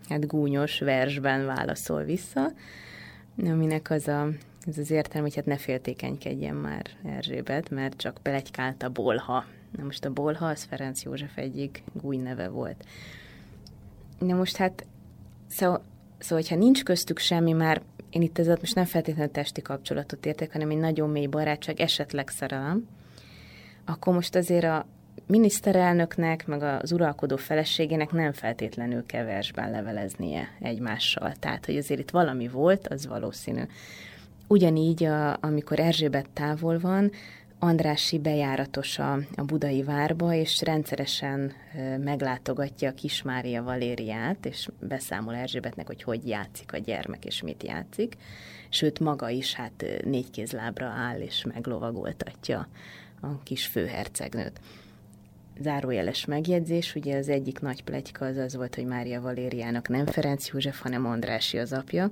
hát gúnyos versben válaszol vissza, aminek az a, ez az értelme, hogy hát ne féltékenykedjen már Erzsébet, mert csak belegykált a bolha. Na most a bolha az Ferenc József egyik gúny neve volt. Na most hát, szóval, szóval hogyha nincs köztük semmi már, én itt ezzel most nem feltétlenül testi kapcsolatot értek, hanem egy nagyon mély barátság, esetleg szerelem, akkor most azért a miniszterelnöknek, meg az uralkodó feleségének nem feltétlenül keversben leveleznie egymással. Tehát, hogy azért itt valami volt, az valószínű. Ugyanígy, a, amikor Erzsébet távol van, Andrási bejáratos a, a budai várba, és rendszeresen meglátogatja a Kismária Valériát, és beszámol Erzsébetnek, hogy hogy játszik a gyermek, és mit játszik. Sőt, maga is hát négy kézlábra áll, és meglovagoltatja a kis főhercegnőt. Zárójeles megjegyzés, ugye az egyik nagy pletyka az az volt, hogy Mária Valériának nem Ferenc József, hanem Andrási az apja,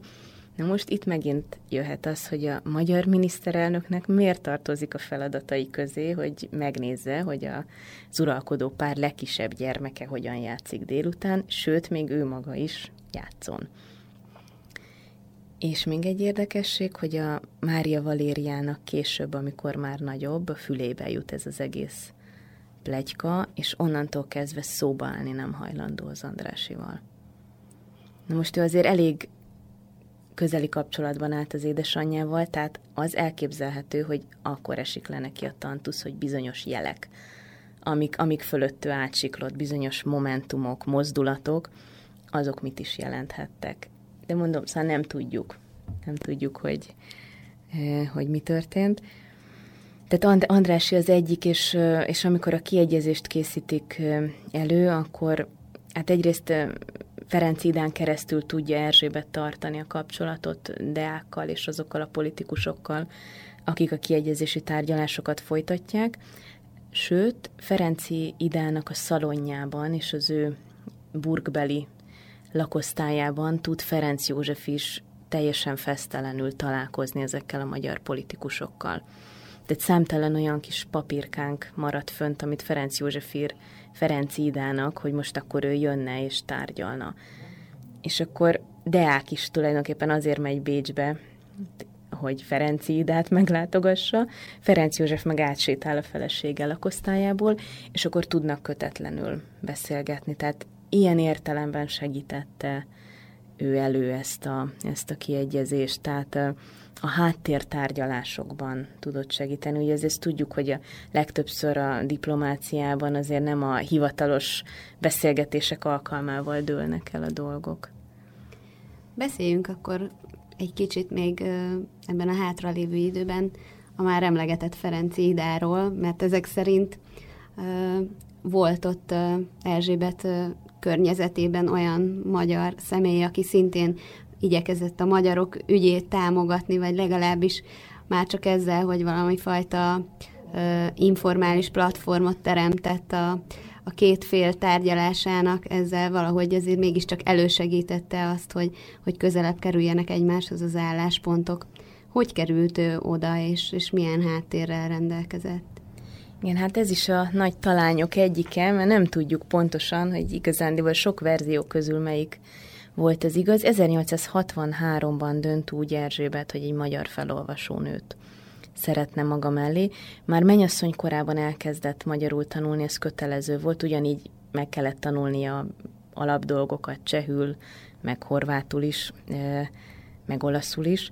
Na most itt megint jöhet az, hogy a magyar miniszterelnöknek miért tartozik a feladatai közé, hogy megnézze, hogy az uralkodó pár legkisebb gyermeke hogyan játszik délután, sőt, még ő maga is játszon. És még egy érdekesség, hogy a Mária Valériának később, amikor már nagyobb, a fülébe jut ez az egész plegyka, és onnantól kezdve szóba állni nem hajlandó az Andrásival. Na most ő azért elég közeli kapcsolatban állt az édesanyjával, tehát az elképzelhető, hogy akkor esik le neki a tantusz, hogy bizonyos jelek, amik, amik fölött ő átsiklott, bizonyos momentumok, mozdulatok, azok mit is jelenthettek. De mondom, szóval nem tudjuk. Nem tudjuk, hogy, eh, hogy mi történt. Tehát Andrási az egyik, és, és amikor a kiegyezést készítik elő, akkor hát egyrészt Ferenc Idán keresztül tudja Erzsébet tartani a kapcsolatot Deákkal és azokkal a politikusokkal, akik a kiegyezési tárgyalásokat folytatják. Sőt, Ferenci Idának a szalonjában és az ő burgbeli lakosztályában tud Ferenc József is teljesen fesztelenül találkozni ezekkel a magyar politikusokkal. Tehát számtalan olyan kis papírkánk maradt fönt, amit Ferenc József ír Ferenc Idának, hogy most akkor ő jönne és tárgyalna. És akkor Deák is tulajdonképpen azért megy Bécsbe, hogy Ferenc Idát meglátogassa, Ferenc József meg átsétál a felesége lakosztályából, és akkor tudnak kötetlenül beszélgetni. Tehát ilyen értelemben segítette ő elő ezt a, ezt a kiegyezést, tehát a háttértárgyalásokban tudott segíteni. Ugye ezt tudjuk, hogy a legtöbbször a diplomáciában azért nem a hivatalos beszélgetések alkalmával dőlnek el a dolgok. Beszéljünk akkor egy kicsit még ebben a hátralévő időben a már emlegetett Ferenci idáról, mert ezek szerint volt ott Erzsébet környezetében olyan magyar személy, aki szintén igyekezett a magyarok ügyét támogatni, vagy legalábbis már csak ezzel, hogy valami fajta informális platformot teremtett a, a két fél tárgyalásának, ezzel valahogy azért mégiscsak elősegítette azt, hogy, hogy közelebb kerüljenek egymáshoz az álláspontok. Hogy került ő oda, és, és milyen háttérrel rendelkezett? Igen, hát ez is a nagy talányok egyike, mert nem tudjuk pontosan, hogy igazándiból sok verzió közül melyik volt ez igaz. 1863-ban dönt úgy Erzsébet, hogy egy magyar felolvasónőt szeretne maga mellé. Már mennyasszony korában elkezdett magyarul tanulni, ez kötelező volt, ugyanígy meg kellett tanulnia alapdolgokat csehül, meg horvátul is, meg olaszul is.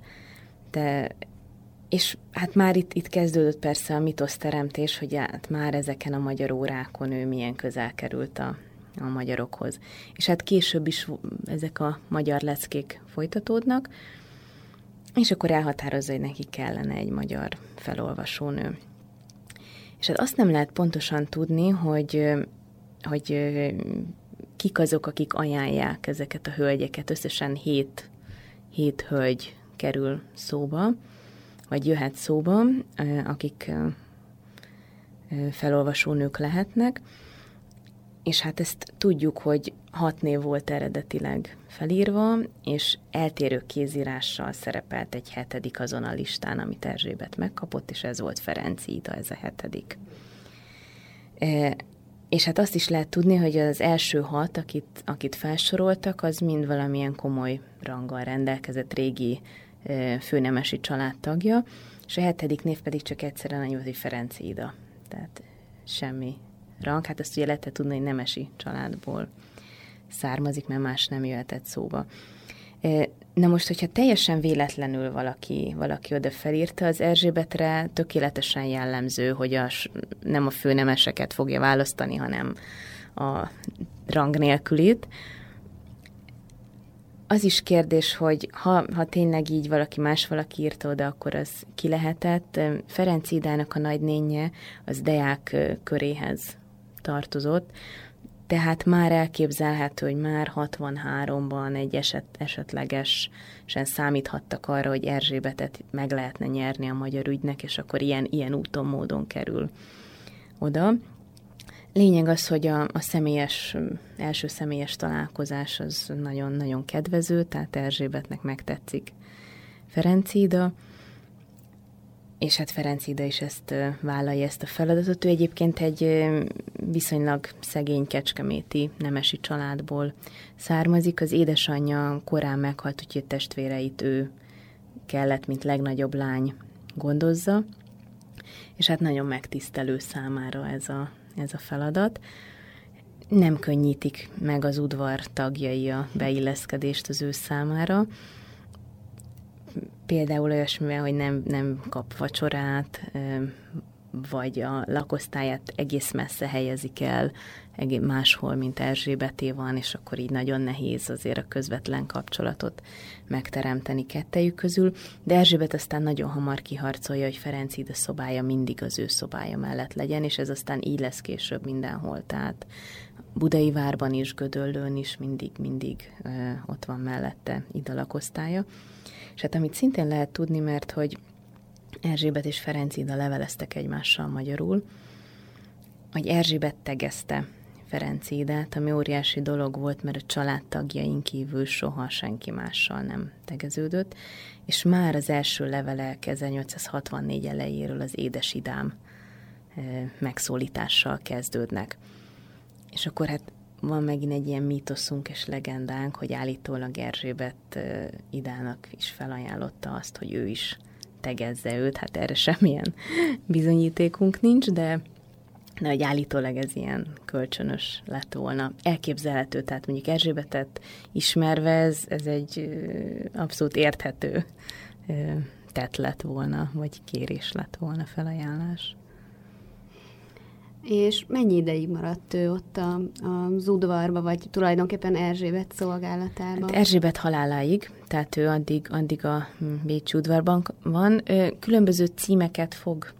De és hát már itt, itt kezdődött persze a mitoszteremtés, hogy hát már ezeken a magyar órákon ő milyen közel került a, a magyarokhoz. És hát később is ezek a magyar leckék folytatódnak, és akkor elhatározza, hogy neki kellene egy magyar felolvasónő. És hát azt nem lehet pontosan tudni, hogy, hogy kik azok, akik ajánlják ezeket a hölgyeket. Összesen hét, hét hölgy kerül szóba, vagy jöhet szóba, akik felolvasónők lehetnek, és hát ezt tudjuk, hogy hat név volt eredetileg felírva, és eltérő kézírással szerepelt egy hetedik azon a listán, amit Erzsébet megkapott, és ez volt Ferenc Ida, ez a hetedik. E, és hát azt is lehet tudni, hogy az első hat, akit, akit felsoroltak, az mind valamilyen komoly ranggal rendelkezett régi e, főnemesi családtagja, és a hetedik név pedig csak egyszerűen annyi volt, hogy Ferenc Ida. Tehát semmi rang, hát ezt ugye lehetett tudni, hogy nemesi családból származik, mert más nem jöhetett szóba. Na most, hogyha teljesen véletlenül valaki, valaki oda felírta, az Erzsébetre tökéletesen jellemző, hogy a, nem a főnemeseket fogja választani, hanem a rang nélkülit. Az is kérdés, hogy ha, ha tényleg így valaki más valaki írta oda, akkor az ki lehetett. Ferenc Idának a nagynénye az Deák köréhez tartozott, tehát már elképzelhető, hogy már 63-ban egy eset, esetlegesen számíthattak arra, hogy Erzsébetet meg lehetne nyerni a magyar ügynek, és akkor ilyen, ilyen úton, módon kerül oda. Lényeg az, hogy a, a személyes, első személyes találkozás az nagyon-nagyon kedvező, tehát Erzsébetnek megtetszik Ferencida, és hát Ferenc Ida is ezt vállalja, ezt a feladatot. Ő egyébként egy viszonylag szegény kecskeméti nemesi családból származik. Az édesanyja korán meghalt, úgyhogy testvéreit ő kellett, mint legnagyobb lány gondozza, és hát nagyon megtisztelő számára ez a, ez a feladat. Nem könnyítik meg az udvar tagjai a beilleszkedést az ő számára, például olyasmivel, hogy nem, nem kap vacsorát, vagy a lakosztályát egész messze helyezik el, máshol, mint Erzsébeté van, és akkor így nagyon nehéz azért a közvetlen kapcsolatot megteremteni kettejük közül. De Erzsébet aztán nagyon hamar kiharcolja, hogy Ferenc ide szobája mindig az ő szobája mellett legyen, és ez aztán így lesz később mindenhol. Tehát Budai várban is, Gödöllőn is mindig, mindig ott van mellette ide lakosztálya. És hát amit szintén lehet tudni, mert hogy Erzsébet és Ferenc Ida leveleztek egymással magyarul, hogy Erzsébet tegezte Ferenc Idát, ami óriási dolog volt, mert a családtagjaink kívül soha senki mással nem tegeződött, és már az első levelek 1864 elejéről az édesidám megszólítással kezdődnek. És akkor hát van megint egy ilyen mítoszunk és legendánk, hogy állítólag Erzsébet Idának is felajánlotta azt, hogy ő is tegezze őt, hát erre semmilyen bizonyítékunk nincs, de de hogy állítólag ez ilyen kölcsönös lett volna. Elképzelhető, tehát mondjuk Erzsébetet ismerve ez, ez egy abszolút érthető tett lett volna, vagy kérés lett volna felajánlás. És mennyi ideig maradt ő ott a, az udvarba, vagy tulajdonképpen Erzsébet szolgálatában? Hát Erzsébet haláláig, tehát ő addig, addig a Bécs udvarban van. Különböző címeket fog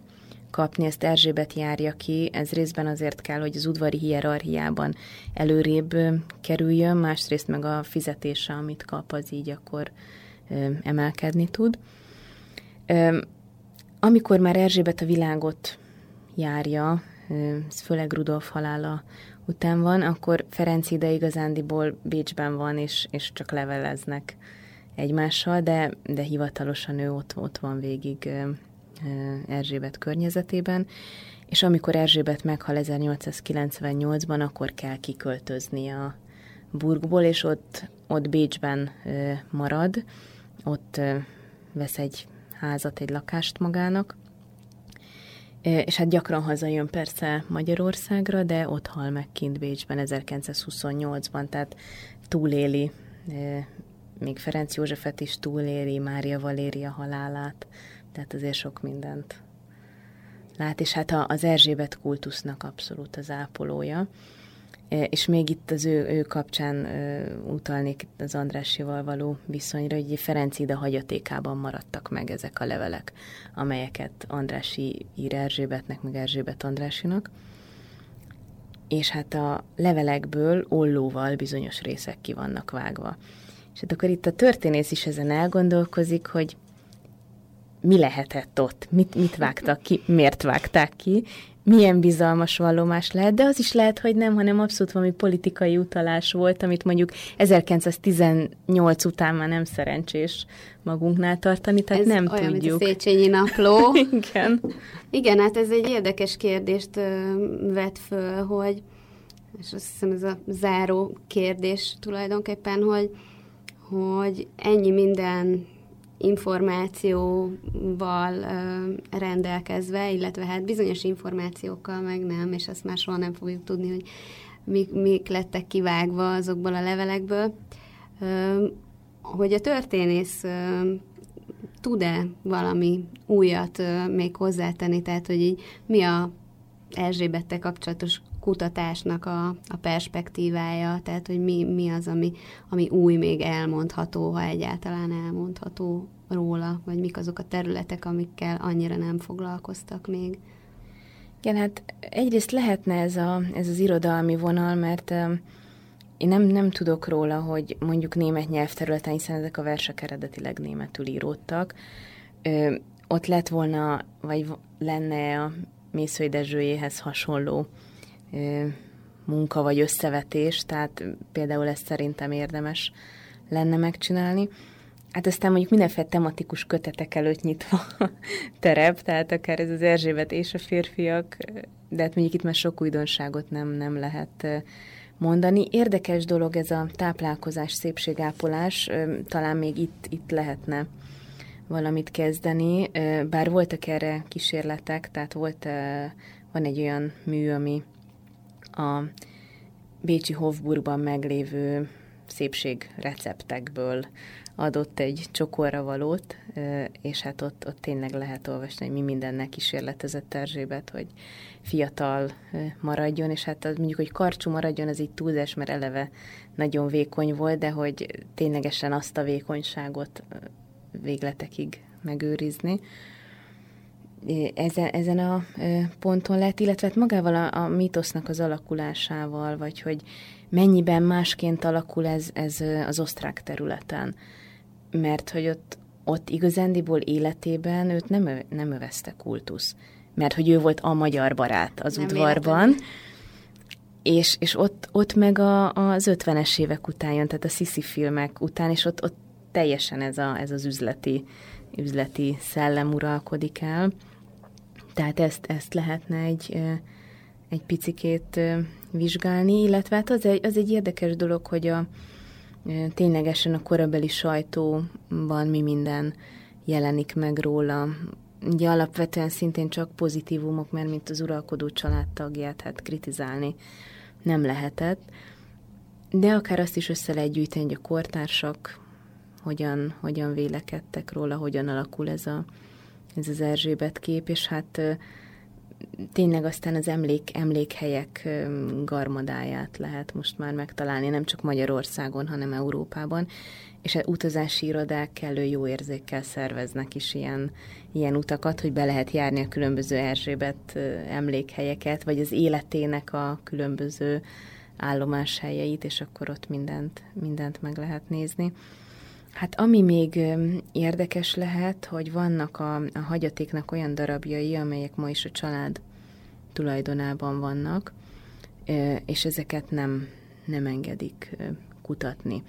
kapni, ezt Erzsébet járja ki, ez részben azért kell, hogy az udvari hierarchiában előrébb kerüljön, másrészt meg a fizetése, amit kap, az így akkor emelkedni tud. Amikor már Erzsébet a világot járja, ez főleg Rudolf halála után van, akkor Ferenc ide igazándiból Bécsben van, és, és csak leveleznek egymással, de, de hivatalosan ő ott, ott van végig Erzsébet környezetében, és amikor Erzsébet meghal 1898-ban, akkor kell kiköltözni a burgból, és ott, ott Bécsben marad, ott vesz egy házat, egy lakást magának, és hát gyakran hazajön persze Magyarországra, de ott hal meg kint Bécsben 1928-ban, tehát túléli, még Ferenc Józsefet is túléli, Mária Valéria halálát, tehát azért sok mindent lát, és hát az Erzsébet kultusznak abszolút az ápolója. És még itt az ő, ő kapcsán utalnék az Andrásival való viszonyra, hogy Ferenc ide hagyatékában maradtak meg ezek a levelek, amelyeket Andrási ír Erzsébetnek, meg Erzsébet Andrásinak. És hát a levelekből ollóval bizonyos részek ki vannak vágva. És hát akkor itt a történész is ezen elgondolkozik, hogy mi lehetett ott, mit, mit vágtak ki, miért vágták ki, milyen bizalmas vallomás lehet, de az is lehet, hogy nem, hanem abszolút valami politikai utalás volt, amit mondjuk 1918 után már nem szerencsés magunknál tartani, tehát ez nem olyan, tudjuk. Mint a Széchenyi napló. Igen. Igen, hát ez egy érdekes kérdést vet föl, hogy és azt hiszem ez a záró kérdés tulajdonképpen, hogy, hogy ennyi minden információval rendelkezve, illetve hát bizonyos információkkal meg nem, és azt már soha nem fogjuk tudni, hogy mik, mik lettek kivágva azokból a levelekből, hogy a történész tud-e valami újat még hozzátenni, tehát hogy így mi a Erzsébettel kapcsolatos kutatásnak a, a perspektívája, tehát hogy mi, mi az, ami, ami új még elmondható, ha egyáltalán elmondható róla, vagy mik azok a területek, amikkel annyira nem foglalkoztak még. Igen, hát egyrészt lehetne ez, a, ez az irodalmi vonal, mert én nem, nem tudok róla, hogy mondjuk német nyelvterületen, hiszen ezek a versek eredetileg németül íródtak, ö, ott lett volna, vagy lenne a Mészői Dezsőjéhez hasonló munka vagy összevetés, tehát például ezt szerintem érdemes lenne megcsinálni. Hát aztán mondjuk mindenféle tematikus kötetek előtt nyitva terep, tehát akár ez az Erzsébet és a férfiak, de hát mondjuk itt már sok újdonságot nem, nem lehet mondani. Érdekes dolog ez a táplálkozás, szépségápolás, talán még itt, itt lehetne valamit kezdeni, bár voltak erre kísérletek, tehát volt, van egy olyan mű, ami a Bécsi Hofburgban meglévő szépségreceptekből adott egy csokorra valót, és hát ott, ott tényleg lehet olvasni, hogy mi mindennek kísérletezett Erzsébet, hogy fiatal maradjon, és hát az mondjuk, hogy karcsú maradjon, az így túlzás, mert eleve nagyon vékony volt, de hogy ténylegesen azt a vékonyságot végletekig megőrizni. Ezen, ezen a ponton lehet, illetve hát magával a, a mítosznak az alakulásával, vagy hogy mennyiben másként alakul ez, ez az osztrák területen. Mert hogy ott, ott igazándiból életében őt nem, nem övezte kultusz, mert hogy ő volt a magyar barát az nem udvarban, és, és ott, ott meg a, az 50-es évek után jön, tehát a Sisi filmek után, és ott, ott teljesen ez, a, ez az üzleti, üzleti szellem uralkodik el. Tehát ezt, ezt lehetne egy, egy picikét vizsgálni, illetve hát az egy, az egy érdekes dolog, hogy a, ténylegesen a korabeli sajtóban mi minden jelenik meg róla. ugye alapvetően szintén csak pozitívumok, mert mint az uralkodó családtagját, hát kritizálni nem lehetett. De akár azt is össze lehet gyűjteni, hogy a kortársak hogyan, hogyan vélekedtek róla, hogyan alakul ez, a, ez az Erzsébet kép, és hát tényleg aztán az emlék, emlékhelyek garmadáját lehet most már megtalálni, nem csak Magyarországon, hanem Európában, és az utazási irodák kellő jó érzékkel szerveznek is ilyen, ilyen utakat, hogy be lehet járni a különböző Erzsébet emlékhelyeket, vagy az életének a különböző állomás helyeit, és akkor ott mindent, mindent meg lehet nézni. Hát ami még érdekes lehet, hogy vannak a, a hagyatéknak olyan darabjai, amelyek ma is a család tulajdonában vannak, és ezeket nem, nem engedik kutatni.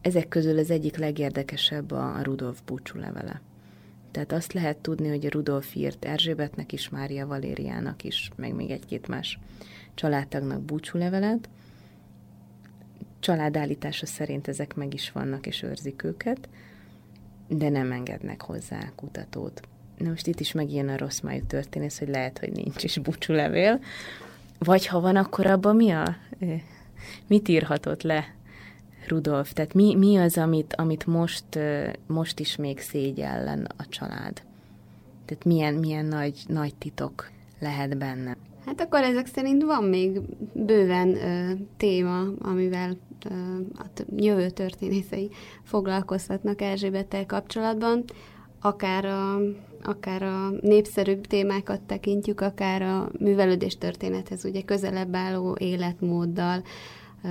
Ezek közül az egyik legérdekesebb a, Rudolf búcsú levele. Tehát azt lehet tudni, hogy a Rudolf írt Erzsébetnek is, Mária Valériának is, meg még egy-két más családtagnak búcsúlevelet. Családállítása szerint ezek meg is vannak, és őrzik őket, de nem engednek hozzá kutatót. Na most itt is megjön a rossz májú történész, hogy lehet, hogy nincs is búcsúlevél, vagy ha van, akkor abban mi a... Mit írhatott le Rudolf? Tehát mi, mi az, amit, amit most, most is még szégyellen a család? Tehát milyen, milyen nagy, nagy titok lehet benne? Hát akkor ezek szerint van még bőven ö, téma, amivel ö, a jövő történészei foglalkozhatnak Erzsébettel kapcsolatban, akár a, akár a népszerűbb témákat tekintjük, akár a művelődés történethez, ugye közelebb álló életmóddal, ö,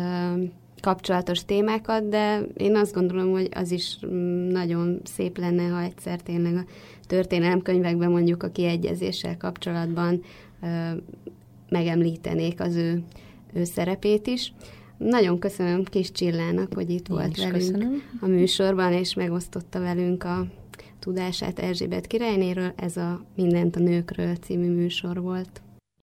kapcsolatos témákat, de én azt gondolom, hogy az is nagyon szép lenne, ha egyszer tényleg a történelemkönyvekben mondjuk a kiegyezéssel kapcsolatban megemlítenék az ő, ő szerepét is. Nagyon köszönöm Kis Csillának, hogy itt Én volt velünk köszönöm. a műsorban, és megosztotta velünk a tudását Erzsébet királynéről. Ez a Mindent a nőkről című műsor volt.